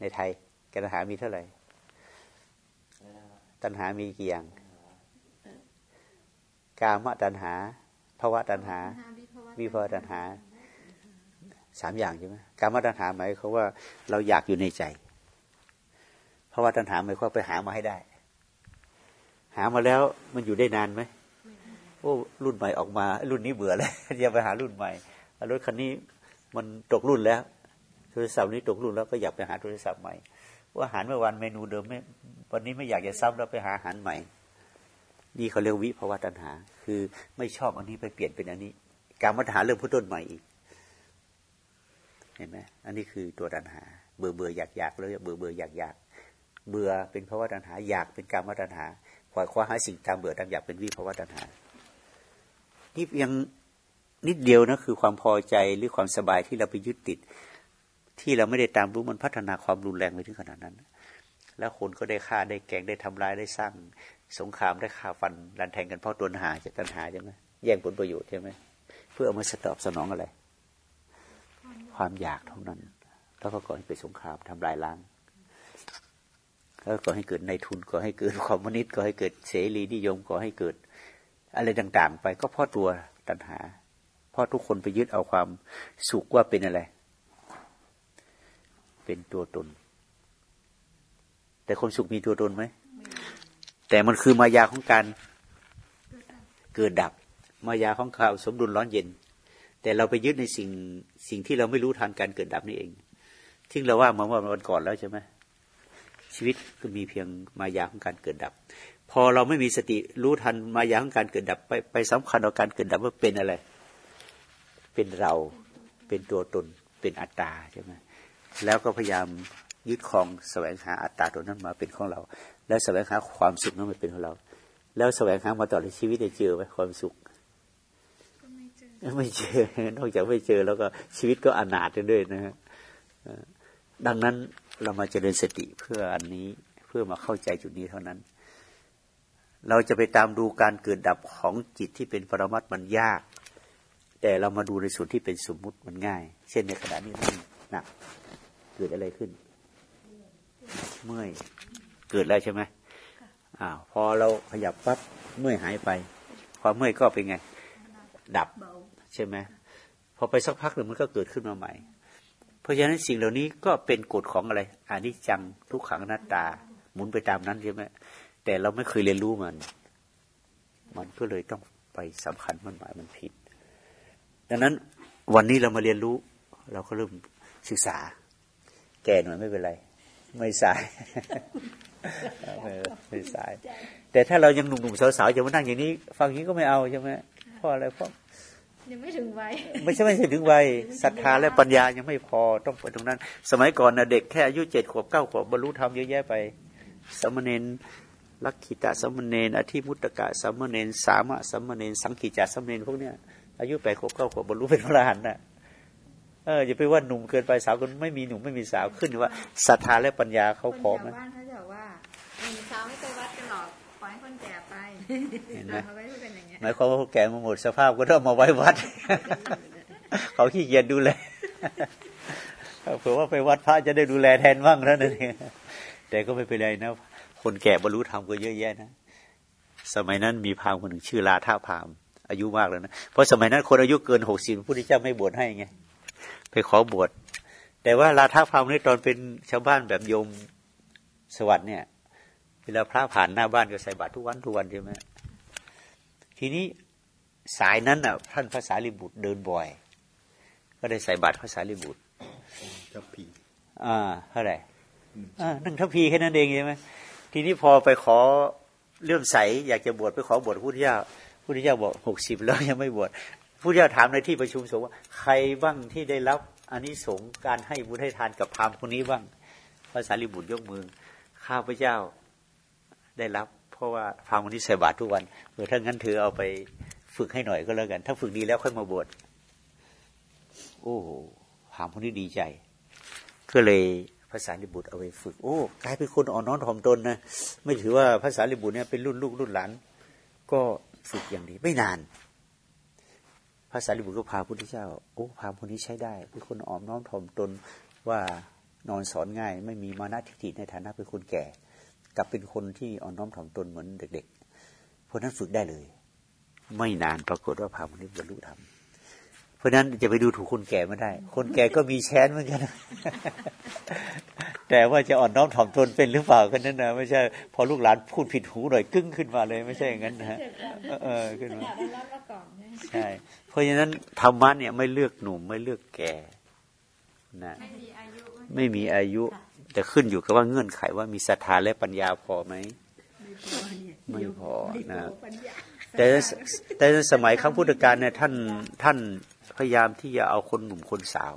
ในไทยตัณหามีเท่าไหร่ ตัณหามีกี่อย่าง กามตัณหาภาวะตัณหา วิภาวะตัณหาสามอย่างใช่ไหมการมาตัณหาหมายเขาว่าเราอยากอยู่ในใจเพราะว่าตัณหาหมายความไปหามาให้ได้ หามาแล้วมันอยู่ได้นานไหมโอ้รุ่นใหม่ออกมา รุ่นนี้เบื่อแล้วอย่าไปหารุ่นใหม่รถคันนี้มันตกรุ่นแล้วโทรศัพท์นี้ตกรุ่นแล้วก็อยากไปหาโทรศัพท์ใหม่ว่าอาหารเมื่อวานเมนูเดิมไม่วันนี้ไม่อยากจะซ้ำแล้วไปหาอาหารใหม่ นี่เขาเรียกวิภาวะตัณหา คือไม่ชอบอันนี้ไปเปลี่ยนเป็นอันนี้ การมาหาเรื่องพุทต้นใหม่อีก เห็นไหมอันนี้คือตัวตัณหา เบื่อเบื่ออยากอยากแล้วเบื่อเบื่ออยากอยากเบื่อเป็นภาวะตัณหา อยากเป็นการมาตัณหา ขวายคว้าหาสิ่งตามเบื่อตามอยากเป็นวิภาวะตัณหา นี่ยังนิดเดียวนะคือความพอใจหรือความสบายที่เราไปยึดติด ที่เราไม่ได้ตามรู้มันพัฒนาความรุนแรงไปถึงขนาดนั้น แล้วคนก็ได้ฆ่าได้แกงได้ทำร้ายได้สร้างสงครามได้ฆ่าฟันรันแทงกันเพราะตัณหาจะตัณหาใช่ไหมแย่งผลประโยชน์ใช่ไหมเพื่อเอามาสตอบสนองอะไร ความอยากเท่านั้น แล้วก็ก่อให้เกิดสงครามทำลายล้าง แล้วก็ให้เกิดในทุนก็ให้เกิดคอมมิวนิสต์ก็ให้เกิดเสรีนิยมก็ให้เกิด อะไรต่างๆ ไปก็เพราะตัวตัณหา เพราะทุกคนไปยึดเอาความสุขว่าเป็นอะไร เป็นตัวตน แต่คนสุขมีตัวตนไหมแต่มันคือมายาของการเกิดดับ มายาของข่าวสมดุลร้อนเย็น แต่เราไปยึดในสิ่งสิ่งที่เราไม่รู้ทันการเกิดดับนี่เองที่เราว่ามาเมื่อวันก่อนแล้วใช่ไหม ชีวิตก็มีเพียงมายาของการเกิดดับ พอเราไม่มีสติรู้ทันมายาของการเกิดดับ ไปไปสำคัญเอาการเกิดดับว่าเป็นอะไร เป็นเราเป็นตัวตนเป็นอัตตาใช่ไหมแล้วก็พยายามยึดครองแสวงหาอัตตาตัวนั้นมาเป็นของเรา แล้วแสวงหาความสุขนั้นมาเป็นของเรา แล้วแสวงหามาตลอดชีวิตได้เจอไหมความสุขไม่เจอ นอกจากไม่เจอแล้วก็ชีวิตก็อนาถด้วยนะฮะดังนั้น เรามาเจริญสติเพื่ออันนี้เพื่อมาเข้าใจจุดนี้เท่านั้น เราจะไปตามดูการเกิดดับของจิตที่เป็นปรมัตมันยาก แต่เรามาดูในส่วนที่เป็นสมมุติมันง่าย เช่นในขณะนี้นั่งหนักเกิดอะไรขึ้น เมื่อยเกิดแล้วใช่ไหมอ้าวพอเราขยับปั๊บเมื่อยหายไปความเมื่อยก็เป็นไง ดับใช่ไหมพอไปสักพักหนึ่งมันก็เกิดขึ้นมาใหม่ เพราะฉะนั้นสิ่งเหล่านี้ก็เป็นกฎของอะไรอานิจจังทุกขังหน้าตา หมุนไปตามนั้นใช่ไหมแต่เราไม่เคยเรียนรู้มัน มันก็เลยต้องไปสำคัญมันหมายมันผิด ดังนั้นวันนี้เรามาเรียนรู้ เราก็เริ่มศึกษา แก่หน่อยไม่เป็นไร ไม่สายไม่สาย แต่ถ้าเรายังหนุ่มๆสาวๆจะมานั่งอย่างนี้ ฟังอย่างนี้ก็ไม่เอาใช่ไหมเพราะอะไรเพราะ ยังไม่ถึงวัยไม่ใช่ไม่ใช่ถึงวัยศรัทธาและปัญญายังไม่พอต้องไปตรงนั้น สมัยก่อนนะเด็กแค่อายุเจ็ดขวบเก้าขวบบรรลุธรรมเยอะแยะไป สมณเณรลักขิตะสมณเณรอธิมุตตกะสมณเณรสามะสมณเณรสังกิจจสมณเณรพวกเนี้ยอายุแปดขวบเก้าขวบบรรลุเป็นพระอรหันต์น่ะเอออย่าไปว่าหนุ่มเกินไปสาวคนไม่มีหนุ่มไม่มีสาวขึ้นอยู่ว่าศรัทธาและปัญญาเขาคนพร้อมแถไหมวบ้านเขาจะบอกว่าหนุ่มสาวไม่ไปวัดกันหรอกปล่อยให้คนแก่ไปเห็นไหม หมายความว่าแก่มาหมดสภาพก็ต้องมาไว้วัด เขาขี้เกียจดูแลเผื่อว่าไปวัดพระจะได้ดูแลแทนบ้างแล้วนั่นเองแต่ก็ไม่เป็นไรนะ คนแก่บรรลุธรรมก็เยอะแยะนะ สมัยนั้นมีพราหมณ์คนหนึ่งชื่อลาท่าพราหมณ์อายุมากแล้วนะ เพราะสมัยนั้นคนอายุเกินหกสิบพระพุทธเจ้าไม่บวชให้ไง ไปขอบวช แต่ว่าลาท่าพราหมณ์นี่ตอนเป็นชาวบ้านแบบโยมสวัสดิ์เนี่ย เวลาพระผ่านหน้าบ้านก็ใส่บาตรทุกวันทุกวันใช่ไหม ทีนี้สายนั้นอะ ท่านภาษาลิบุตรเดินบ่อย ก็ได้ใส่บาตรภาษาลิบุตรทัพพีอ่าเท่าไหร่อ่านั่งทัพพีแค่นั้นเองใช่ไหมทีนี้พอไปขอเลื่อมใสอยากจะบวชไปขอบวชพระพุทธเจ้าพระพุทธเจ้าบอกหกสิบแล้วยังไม่บวชพระพุทธเจ้าถามในที่ประชุมสงฆ์ว่าใครบ้างที่ได้รับอานิสงส์การให้บุญให้ทานกับพราหมณ์คนนี้บ้าง ภาษาลิบุตรยกมือข้าพเจ้าได้รับ เพราะว่าพราหมณ์คนนี้ใส่บาตรทุกวันเออถ้างั้นเธอเอาไปฝึกให้หน่อยก็แล้วกัน ถ้าฝึกดีแล้วค่อยมาบวชโอ้โหพราหมณ์คนนี้ดีใจ ก็เลยภาษาลิบุตรเอาไปฝึกโอ้กลายเป็นคนอ่อนน้อมถ่อมตนนะไม่ถือว่าภาษาลิบุตรเนี่ยเป็นรุ่นลูกรุ่นหลานก็ฝึกอย่างดีไม่นานภาษาลิบุตรก็พาพุทธเจ้าโอ้พาคนนี้ใช้ได้เป็นคนอ่อนน้อมถ่อมตนว่านอนสอนง่าย ไม่มีมานะทิฏฐิในฐานะเป็นคนแก่ กลับเป็นคนที่อ่อนน้อมถ่อมตนเหมือนเด็กๆเพราะนั้นฝึกได้เลย ไม่นานปรากฏว่าพาคนนี้บรรลุธรรมเพราะฉะนั้นจะไปดูถูกคนแก่ไม่ได้ คนแก่ก็มีแชนเหมือนกัน แต่ว่าจะอ่อนน้อมถ่อมตนเป็นหรือเปล่าก็นั่นนะไม่ใช่ พอลูกหลานพูดผิดหูหน่อยกึ้งขึ้นมาเลย ไม่ใช่อย่างนั้นนะฮะเออเออขึ้นมาอยากได้รับมาก่อนนะใช่เพราะฉะนั้นธรรมะเนี่ยไม่เลือกหนุ่มไม่เลือกแก่นะไม่มีอายุไม่มีอายุ แต่ขึ้นอยู่กับว่าเงื่อนไขว่ามีศรัทธาและปัญญาพอไหมไม่พอเนี่ยไม่พอไม่พนะแต่แต่สมัยครั้งพุทธกาลเนี่ยท่านท่านพยายามที่จะเอาคนหนุ่มคนสาว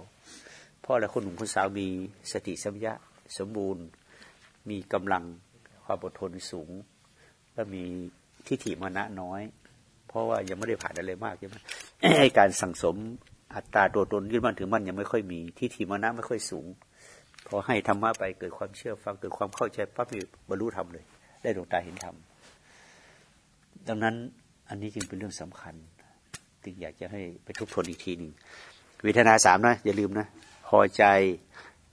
เพราะอะไรคนหนุ่มคนสาวมีสติสัมยาสมบูรณ์ มีกำลังความอดทนสูง และมีทิฏฐิมานะน้อย เพราะว่ายังไม่ได้ผ่านอะไรมากใช่ไหมการสั่งสมอัตราตัวตนยึดมั่นถือมั่นยังไม่ค่อยมีทิฏฐิมานะไม่ค่อยสูง พอให้ธรรมะไปเกิดความเชื่อฟังเกิดความเข้าใจปั๊บนี่บรรลุธรรมเลย ได้ดวงตาเห็นธรรมดังนั้นอันนี้จึงเป็นเรื่องสำคัญจึงอยากจะให้ไปทบทวนอีกทีหนึ่งเวทนาสามนะอย่าลืมนะพอใจ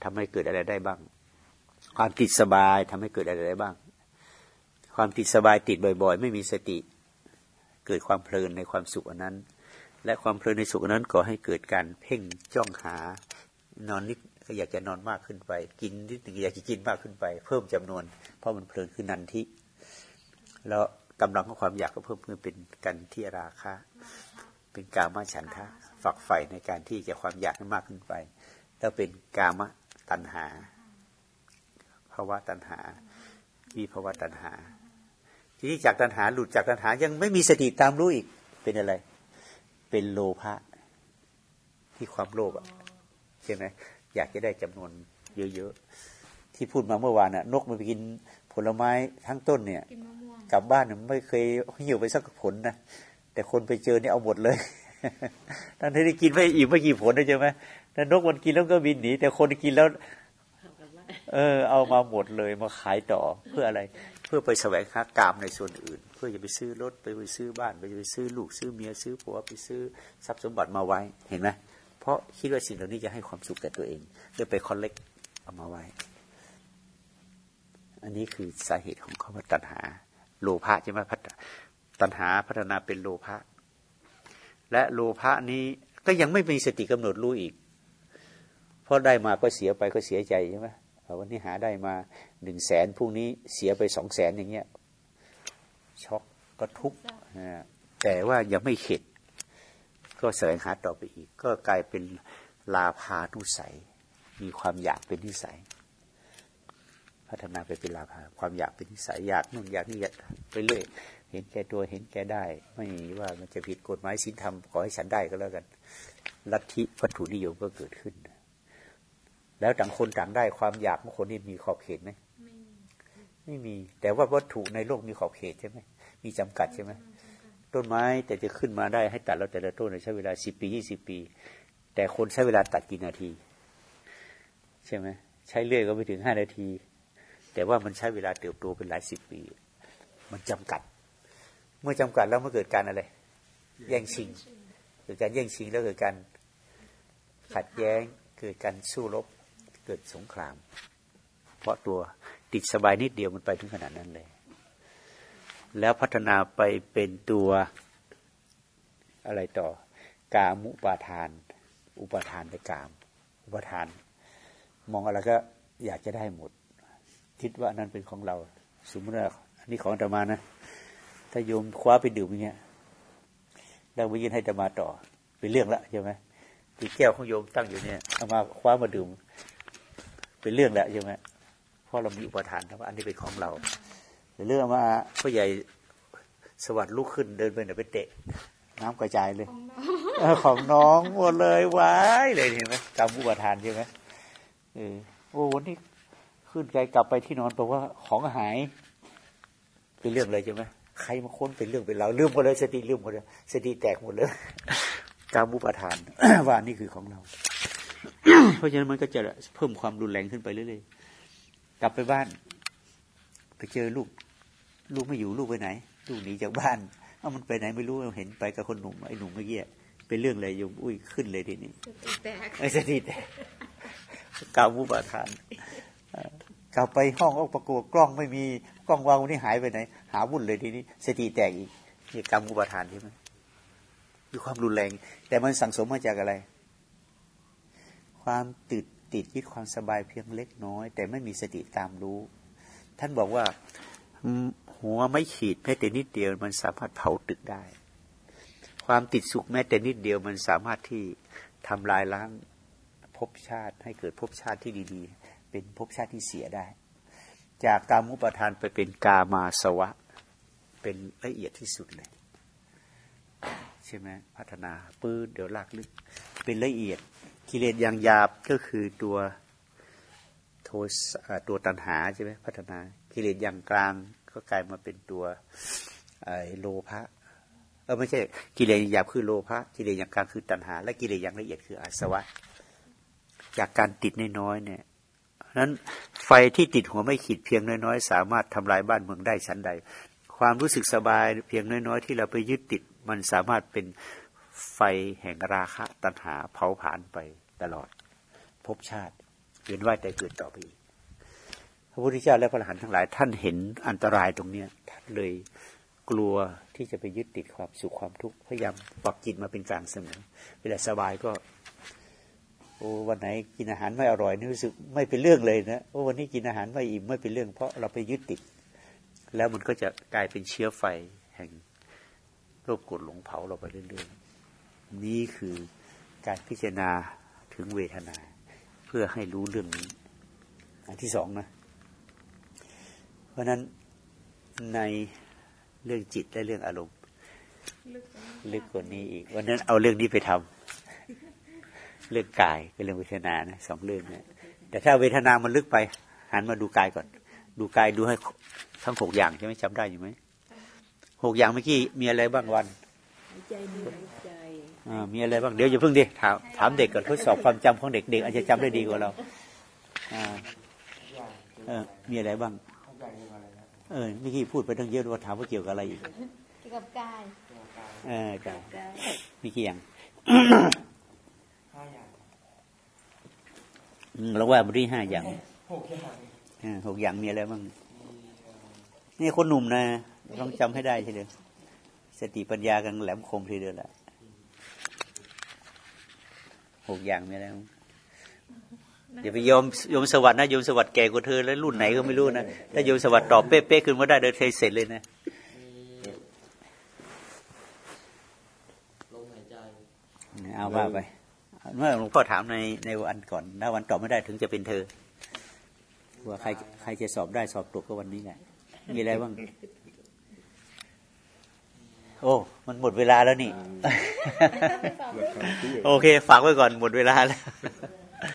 ทำให้เกิดอะไรได้บ้าง ความติดสบายทำให้เกิดอะไรได้บ้าง ความติดสบายติดบ่อย ๆ ไม่มีสติ เกิดความเพลินในความสุขอันนั้น และความเพลินในสุขอนนั้นก็ให้เกิดการเพ่งจ้องหานอนนิด ก็อยากจะนอนมากขึ้นไป กินนิดหนึ่งอยากจะกินมากขึ้นไป เพิ่มจำนวน เพราะมันเพลินคือนันทิ แล้วกำลังของความอยากก็เพิ่มขึ้นเป็นกันที่ราคะเป็นกามฉันทะฝักใฝ่ในการที่จะความอยากให้มากขึ้นไป แล้วเป็นกามตัณหาภาวะตัณหาวิภาวะตัณหา ทีนี้จากตัณหาหลุดจากตัณหายังไม่มีสติตามรู้อีกเป็นอะไร เป็นโลภะที่ความโลภอะใช่ไหม อยากจะได้จำนวนเยอะๆที่พูดมาเมื่อวานน่ะ นกมันไปกินผลไม้ทั้งต้นเนี่ยกินมะม่วงกลับบ้านเนี่ยไม่เคยหิวไปสักผลนะแต่คนไปเจอเนี่ยเอาหมดเลยท่านที่ได้กินไม่อิ่มไม่กี่ผลนะใช่ไหมแต่นกมันกินแล้วก็บินหนี แต่คนกินแล้ว เออ เอามาหมดเลยมาขายต่อเพื่ออะไร เพื่อไปแสวงหากามในส่วนอื่น เพื่อจะไปซื้อรถไปไปซื้อบ้าน ไปไปซื้อลูกซื้อเมียซื้อผัวไปซื้อทรัพย์สมบัติมาไว้เห็นไหม เพราะคิดว่าสิ่งเหล่านี้จะให้ความสุขแก่ตัวเองเลยไปคอลเลกเอามาไว้ อันนี้คือสาเหตุของคำว่าตัณหา โลภะใช่ไหมพัฒตัณหาพัฒนาเป็นโลภะและโลภะนี้ก็ยังไม่มีสติกำหนดรู้อีก เพราะได้มาก็เสียไปก็เสียใจใช่ไหมวันนี้หาได้มาหนึ่งแสนพรุ่งนี้เสียไปสองแสนอย่างเงี้ยช็อกก็ทุกข์นะแต่ว่ายังไม่เข็ด ก็แสวงหาต่อไปอีก ก็กลายเป็นลาภานุสัย มีความอยากเป็นนิสัย พัฒนาไปเป็นลาภาความอยากเป็นนิสัยอยากนู่นอยากนี่อยากไปเรื่อยเห็นแก่ตัวเห็นแก่ได้ ไม่ว่ามันจะผิดกฎหมายศีลธรรมขอให้ฉันได้ก็แล้วกัน ลัทธิวัตถุนิยมก็เกิดขึ้น แล้วต่างคนต่างได้ความอยากของคนนี่มีขอบเขตไหมไม่มี แต่ว่าวัตถุในโลกมีขอบเขตใช่ไหมมีจำกัดใช่ไหม ต้นไม้แต่จะขึ้นมาได้ให้ตัดเราแต่ละต้นใช้เวลาสิบปียี่สิบปี แต่คนใช้เวลาตัดกี่นาที ใช่ไหมใช้เลื่อยก็ไม่ถึงห้านาที แต่ว่ามันใช้เวลาเติบโตเป็นหลายสิบปี มันจำกัด เมื่อจำกัดแล้วมันเกิดการอะไร แย่งชิง เกิดการแย่งชิงแล้วเกิดการขัดแย้ง เกิดการสู้รบ เกิดสงคราม เพราะตัวติดสบายนิดเดียวมันไปถึงขนาดนั้นเลย แล้วพัฒนาไปเป็นตัวอะไรต่อ กามุปาทาน อุปาทานไปกาม อุปาทาน มองอะไรก็อยากจะได้หมด คิดว่านั่นเป็นของเรา สมมติว่าอันนี้ของธรรมานะ ถ้าโยมคว้าไปดื่มอย่างเงี้ยแล้วไปยื่นให้ธรรมาต่อ เป็นเรื่องละใช่ไหมตีแก้วของโยมตั้งอยู่เนี่ยเอามาคว้ามาดื่ม เป็นเรื่องละใช่ไหมเพราะเรามีอุปทานว่าอันนี้เป็นของเรา เรื่องมาพ่อใหญ่สวัสดิ์ลุกขึ้นเดินไปไหนไปเตะ น้ำกระจายเลย ของน้องหมดเลยว้ายเลยเห็นไหมกรรมอุปทานใช่ไหมเออโอ้วันนี้ขึ้นไกลกลับไปที่นอนแปลว่าของหายเป็นเรื่องเลยใช่ไหมใครมาค้นเป็นเรื่องเป็นเราลืมหมดเลยสติลืมหมดเลยสติแตกหมดเลยกรรมอุปทานว่านี่คือของเรา เพราะฉะนั้นมันก็จะเพิ่มความรุนแรงขึ้นไปเรื่อยๆกลับไปบ้าน ไปเจอลูก ลูกไม่อยู่ลูกไปไหน ลูกหนีจากบ้าน เอามันไปไหนไม่รู้เห็นไปกับคนหนุ่มไอ้หนุ่มเมื่อกี้เป็นเรื่องอะไรโยมอุ้ยขึ้นเลยทีนี้สติแตกไอ้สติแตกกรรมอุปทานกลับไปห้องออกประกวดกล้องไม่มีกล้องวางวันนี้หายไปไหน หาวุ่นเลยทีนี้สติแตกอีกนี่กรรมอุปทานใช่ไหมมีความรุนแรง แต่มันสั่งสมมาจากอะไร ความติดติดยึดความสบายเพียงเล็กน้อย แต่ไม่มีสติตามรู้ ท่านบอกว่า หัวไม่ขีดแม้แต่นิดเดียว มันสามารถเผาตึกได้ ความติดสุขแม้แต่นิดเดียว มันสามารถที่ทำลายล้างภพชาติ ให้เกิดภพชาติที่ดีๆ เป็นภพชาติที่เสียได้ จากกามุปทานไปเป็นกามาสวะ เป็นละเอียดที่สุดเลย ใช่ไหมพัฒนาปื้นเดี๋ยวลากลึก เป็นละเอียดกิเลสอย่างหยาบก็คือตัวโทสตัวตัณหาใช่ไหมพัฒนา กิเลสอย่างกลางก็กลายมาเป็นตัวโลภะเออไม่ใช่กิเลสอย่างหยาบคือโลภะกิเลสอย่างกลางคือตัณหา และกิเลสอย่างละเอียดคืออาสวะ จากการติดน้อยๆเนี่ยนั้นไฟที่ติดหัวไม่ขีดเพียงน้อยๆ สามารถทำลายบ้านเมืองได้ชั้นใด ความรู้สึกสบายเพียงน้อยๆ ที่เราไปยึดติดมันสามารถเป็นไฟแห่งราคะตัณหาเผาผลาญไปตลอดภพชาติเวียนว่ายแต่เกิดต่อไปอีก ระพุทธเจ้าและพระอรหันต์ทั้งหลาย ท่านเห็นอันตรายตรงเนี้ยท่านเลยกลัวที่จะไปยึดติดความสุขความทุกข์พยายามปรับจิตมาเป็นกลางเสมอเวลาสบายก็โอ้วันไหนกินอาหารไม่อร่อยนี่รู้สึกไม่เป็นเรื่องเลยนะโอ้วันนี้กินอาหารไม่อิ่มไม่เป็นเรื่อง เพราะเราไปยึดติด แล้วมันก็จะกลายเป็นเชื้อไฟแห่งโรคกดหลงเผาเราไปเรื่อยๆนี่คือการพิจารณาถึงเวทนา เพื่อให้รู้เรื่องนี้ อันที่สองนะ เพราะนั้นในเรื่องจิตและเรื่องอารมณ์ ลึกกว่านี้อีก วันนั้นเอาเรื่องนี้ไปทำเรื่องกายกับเรื่องเวทนานะสองเรื่องนะแต่ถ้าเวทนามันลึกไป หันมาดูกายก่อน ดูกายดูให้ทั้งหกอย่างใช่ไหมจำได้อยู่ไหมหกอย่างเมื่อกี้มีอะไรบ้างวันหายใจมีหายใจมีอะไรบ้างเดี๋ยวอย่าเพิ่งดิถามถามเด็กก่อนทดสอบความจำของเด็กเด็กอาจจะจำได้ดีกว่าเราเออมีอะไรบ้าง เออเมื่อกี้พูดไปตั้งเยอะว่าถามว่าเกี่ยวกับอะไรอีกเกี่ยวกับกายเออจ้ะมีกี่อย่างเราว่าบริห้าอย่างหกอย่างหกอย่างมีอะไรบ้างนี่คนหนุ่มนะต้องจำให้ได้ใช่ไหมสติปัญญากันแหลมคมทีเดียวแหละหกอย่างมีอะไรบ้าง อย่าไปยอมยมสวัสดิ์นะยมสวัสดิ์แก่กว่าเธอแล้วรุ่นไหนก็ไม่รู้นะถ้ายมสวัสดิ์ตอบเป๊ะๆขึ้นมาได้เดินเทเสร็จเลยนะลมหายใจเอาว่าไปเมื่อหลวงพ่อถามในในวันก่อนถ้าวันตอบไม่ได้ถึงจะเป็นเธอว่าใครใครจะสอบได้สอบตกก็วันนี้แหละมีอะไรบ้างโอ้ มันหมดเวลาแล้วนี่ โอเค ฝากไว้ก่อนหมดเวลาแล้ว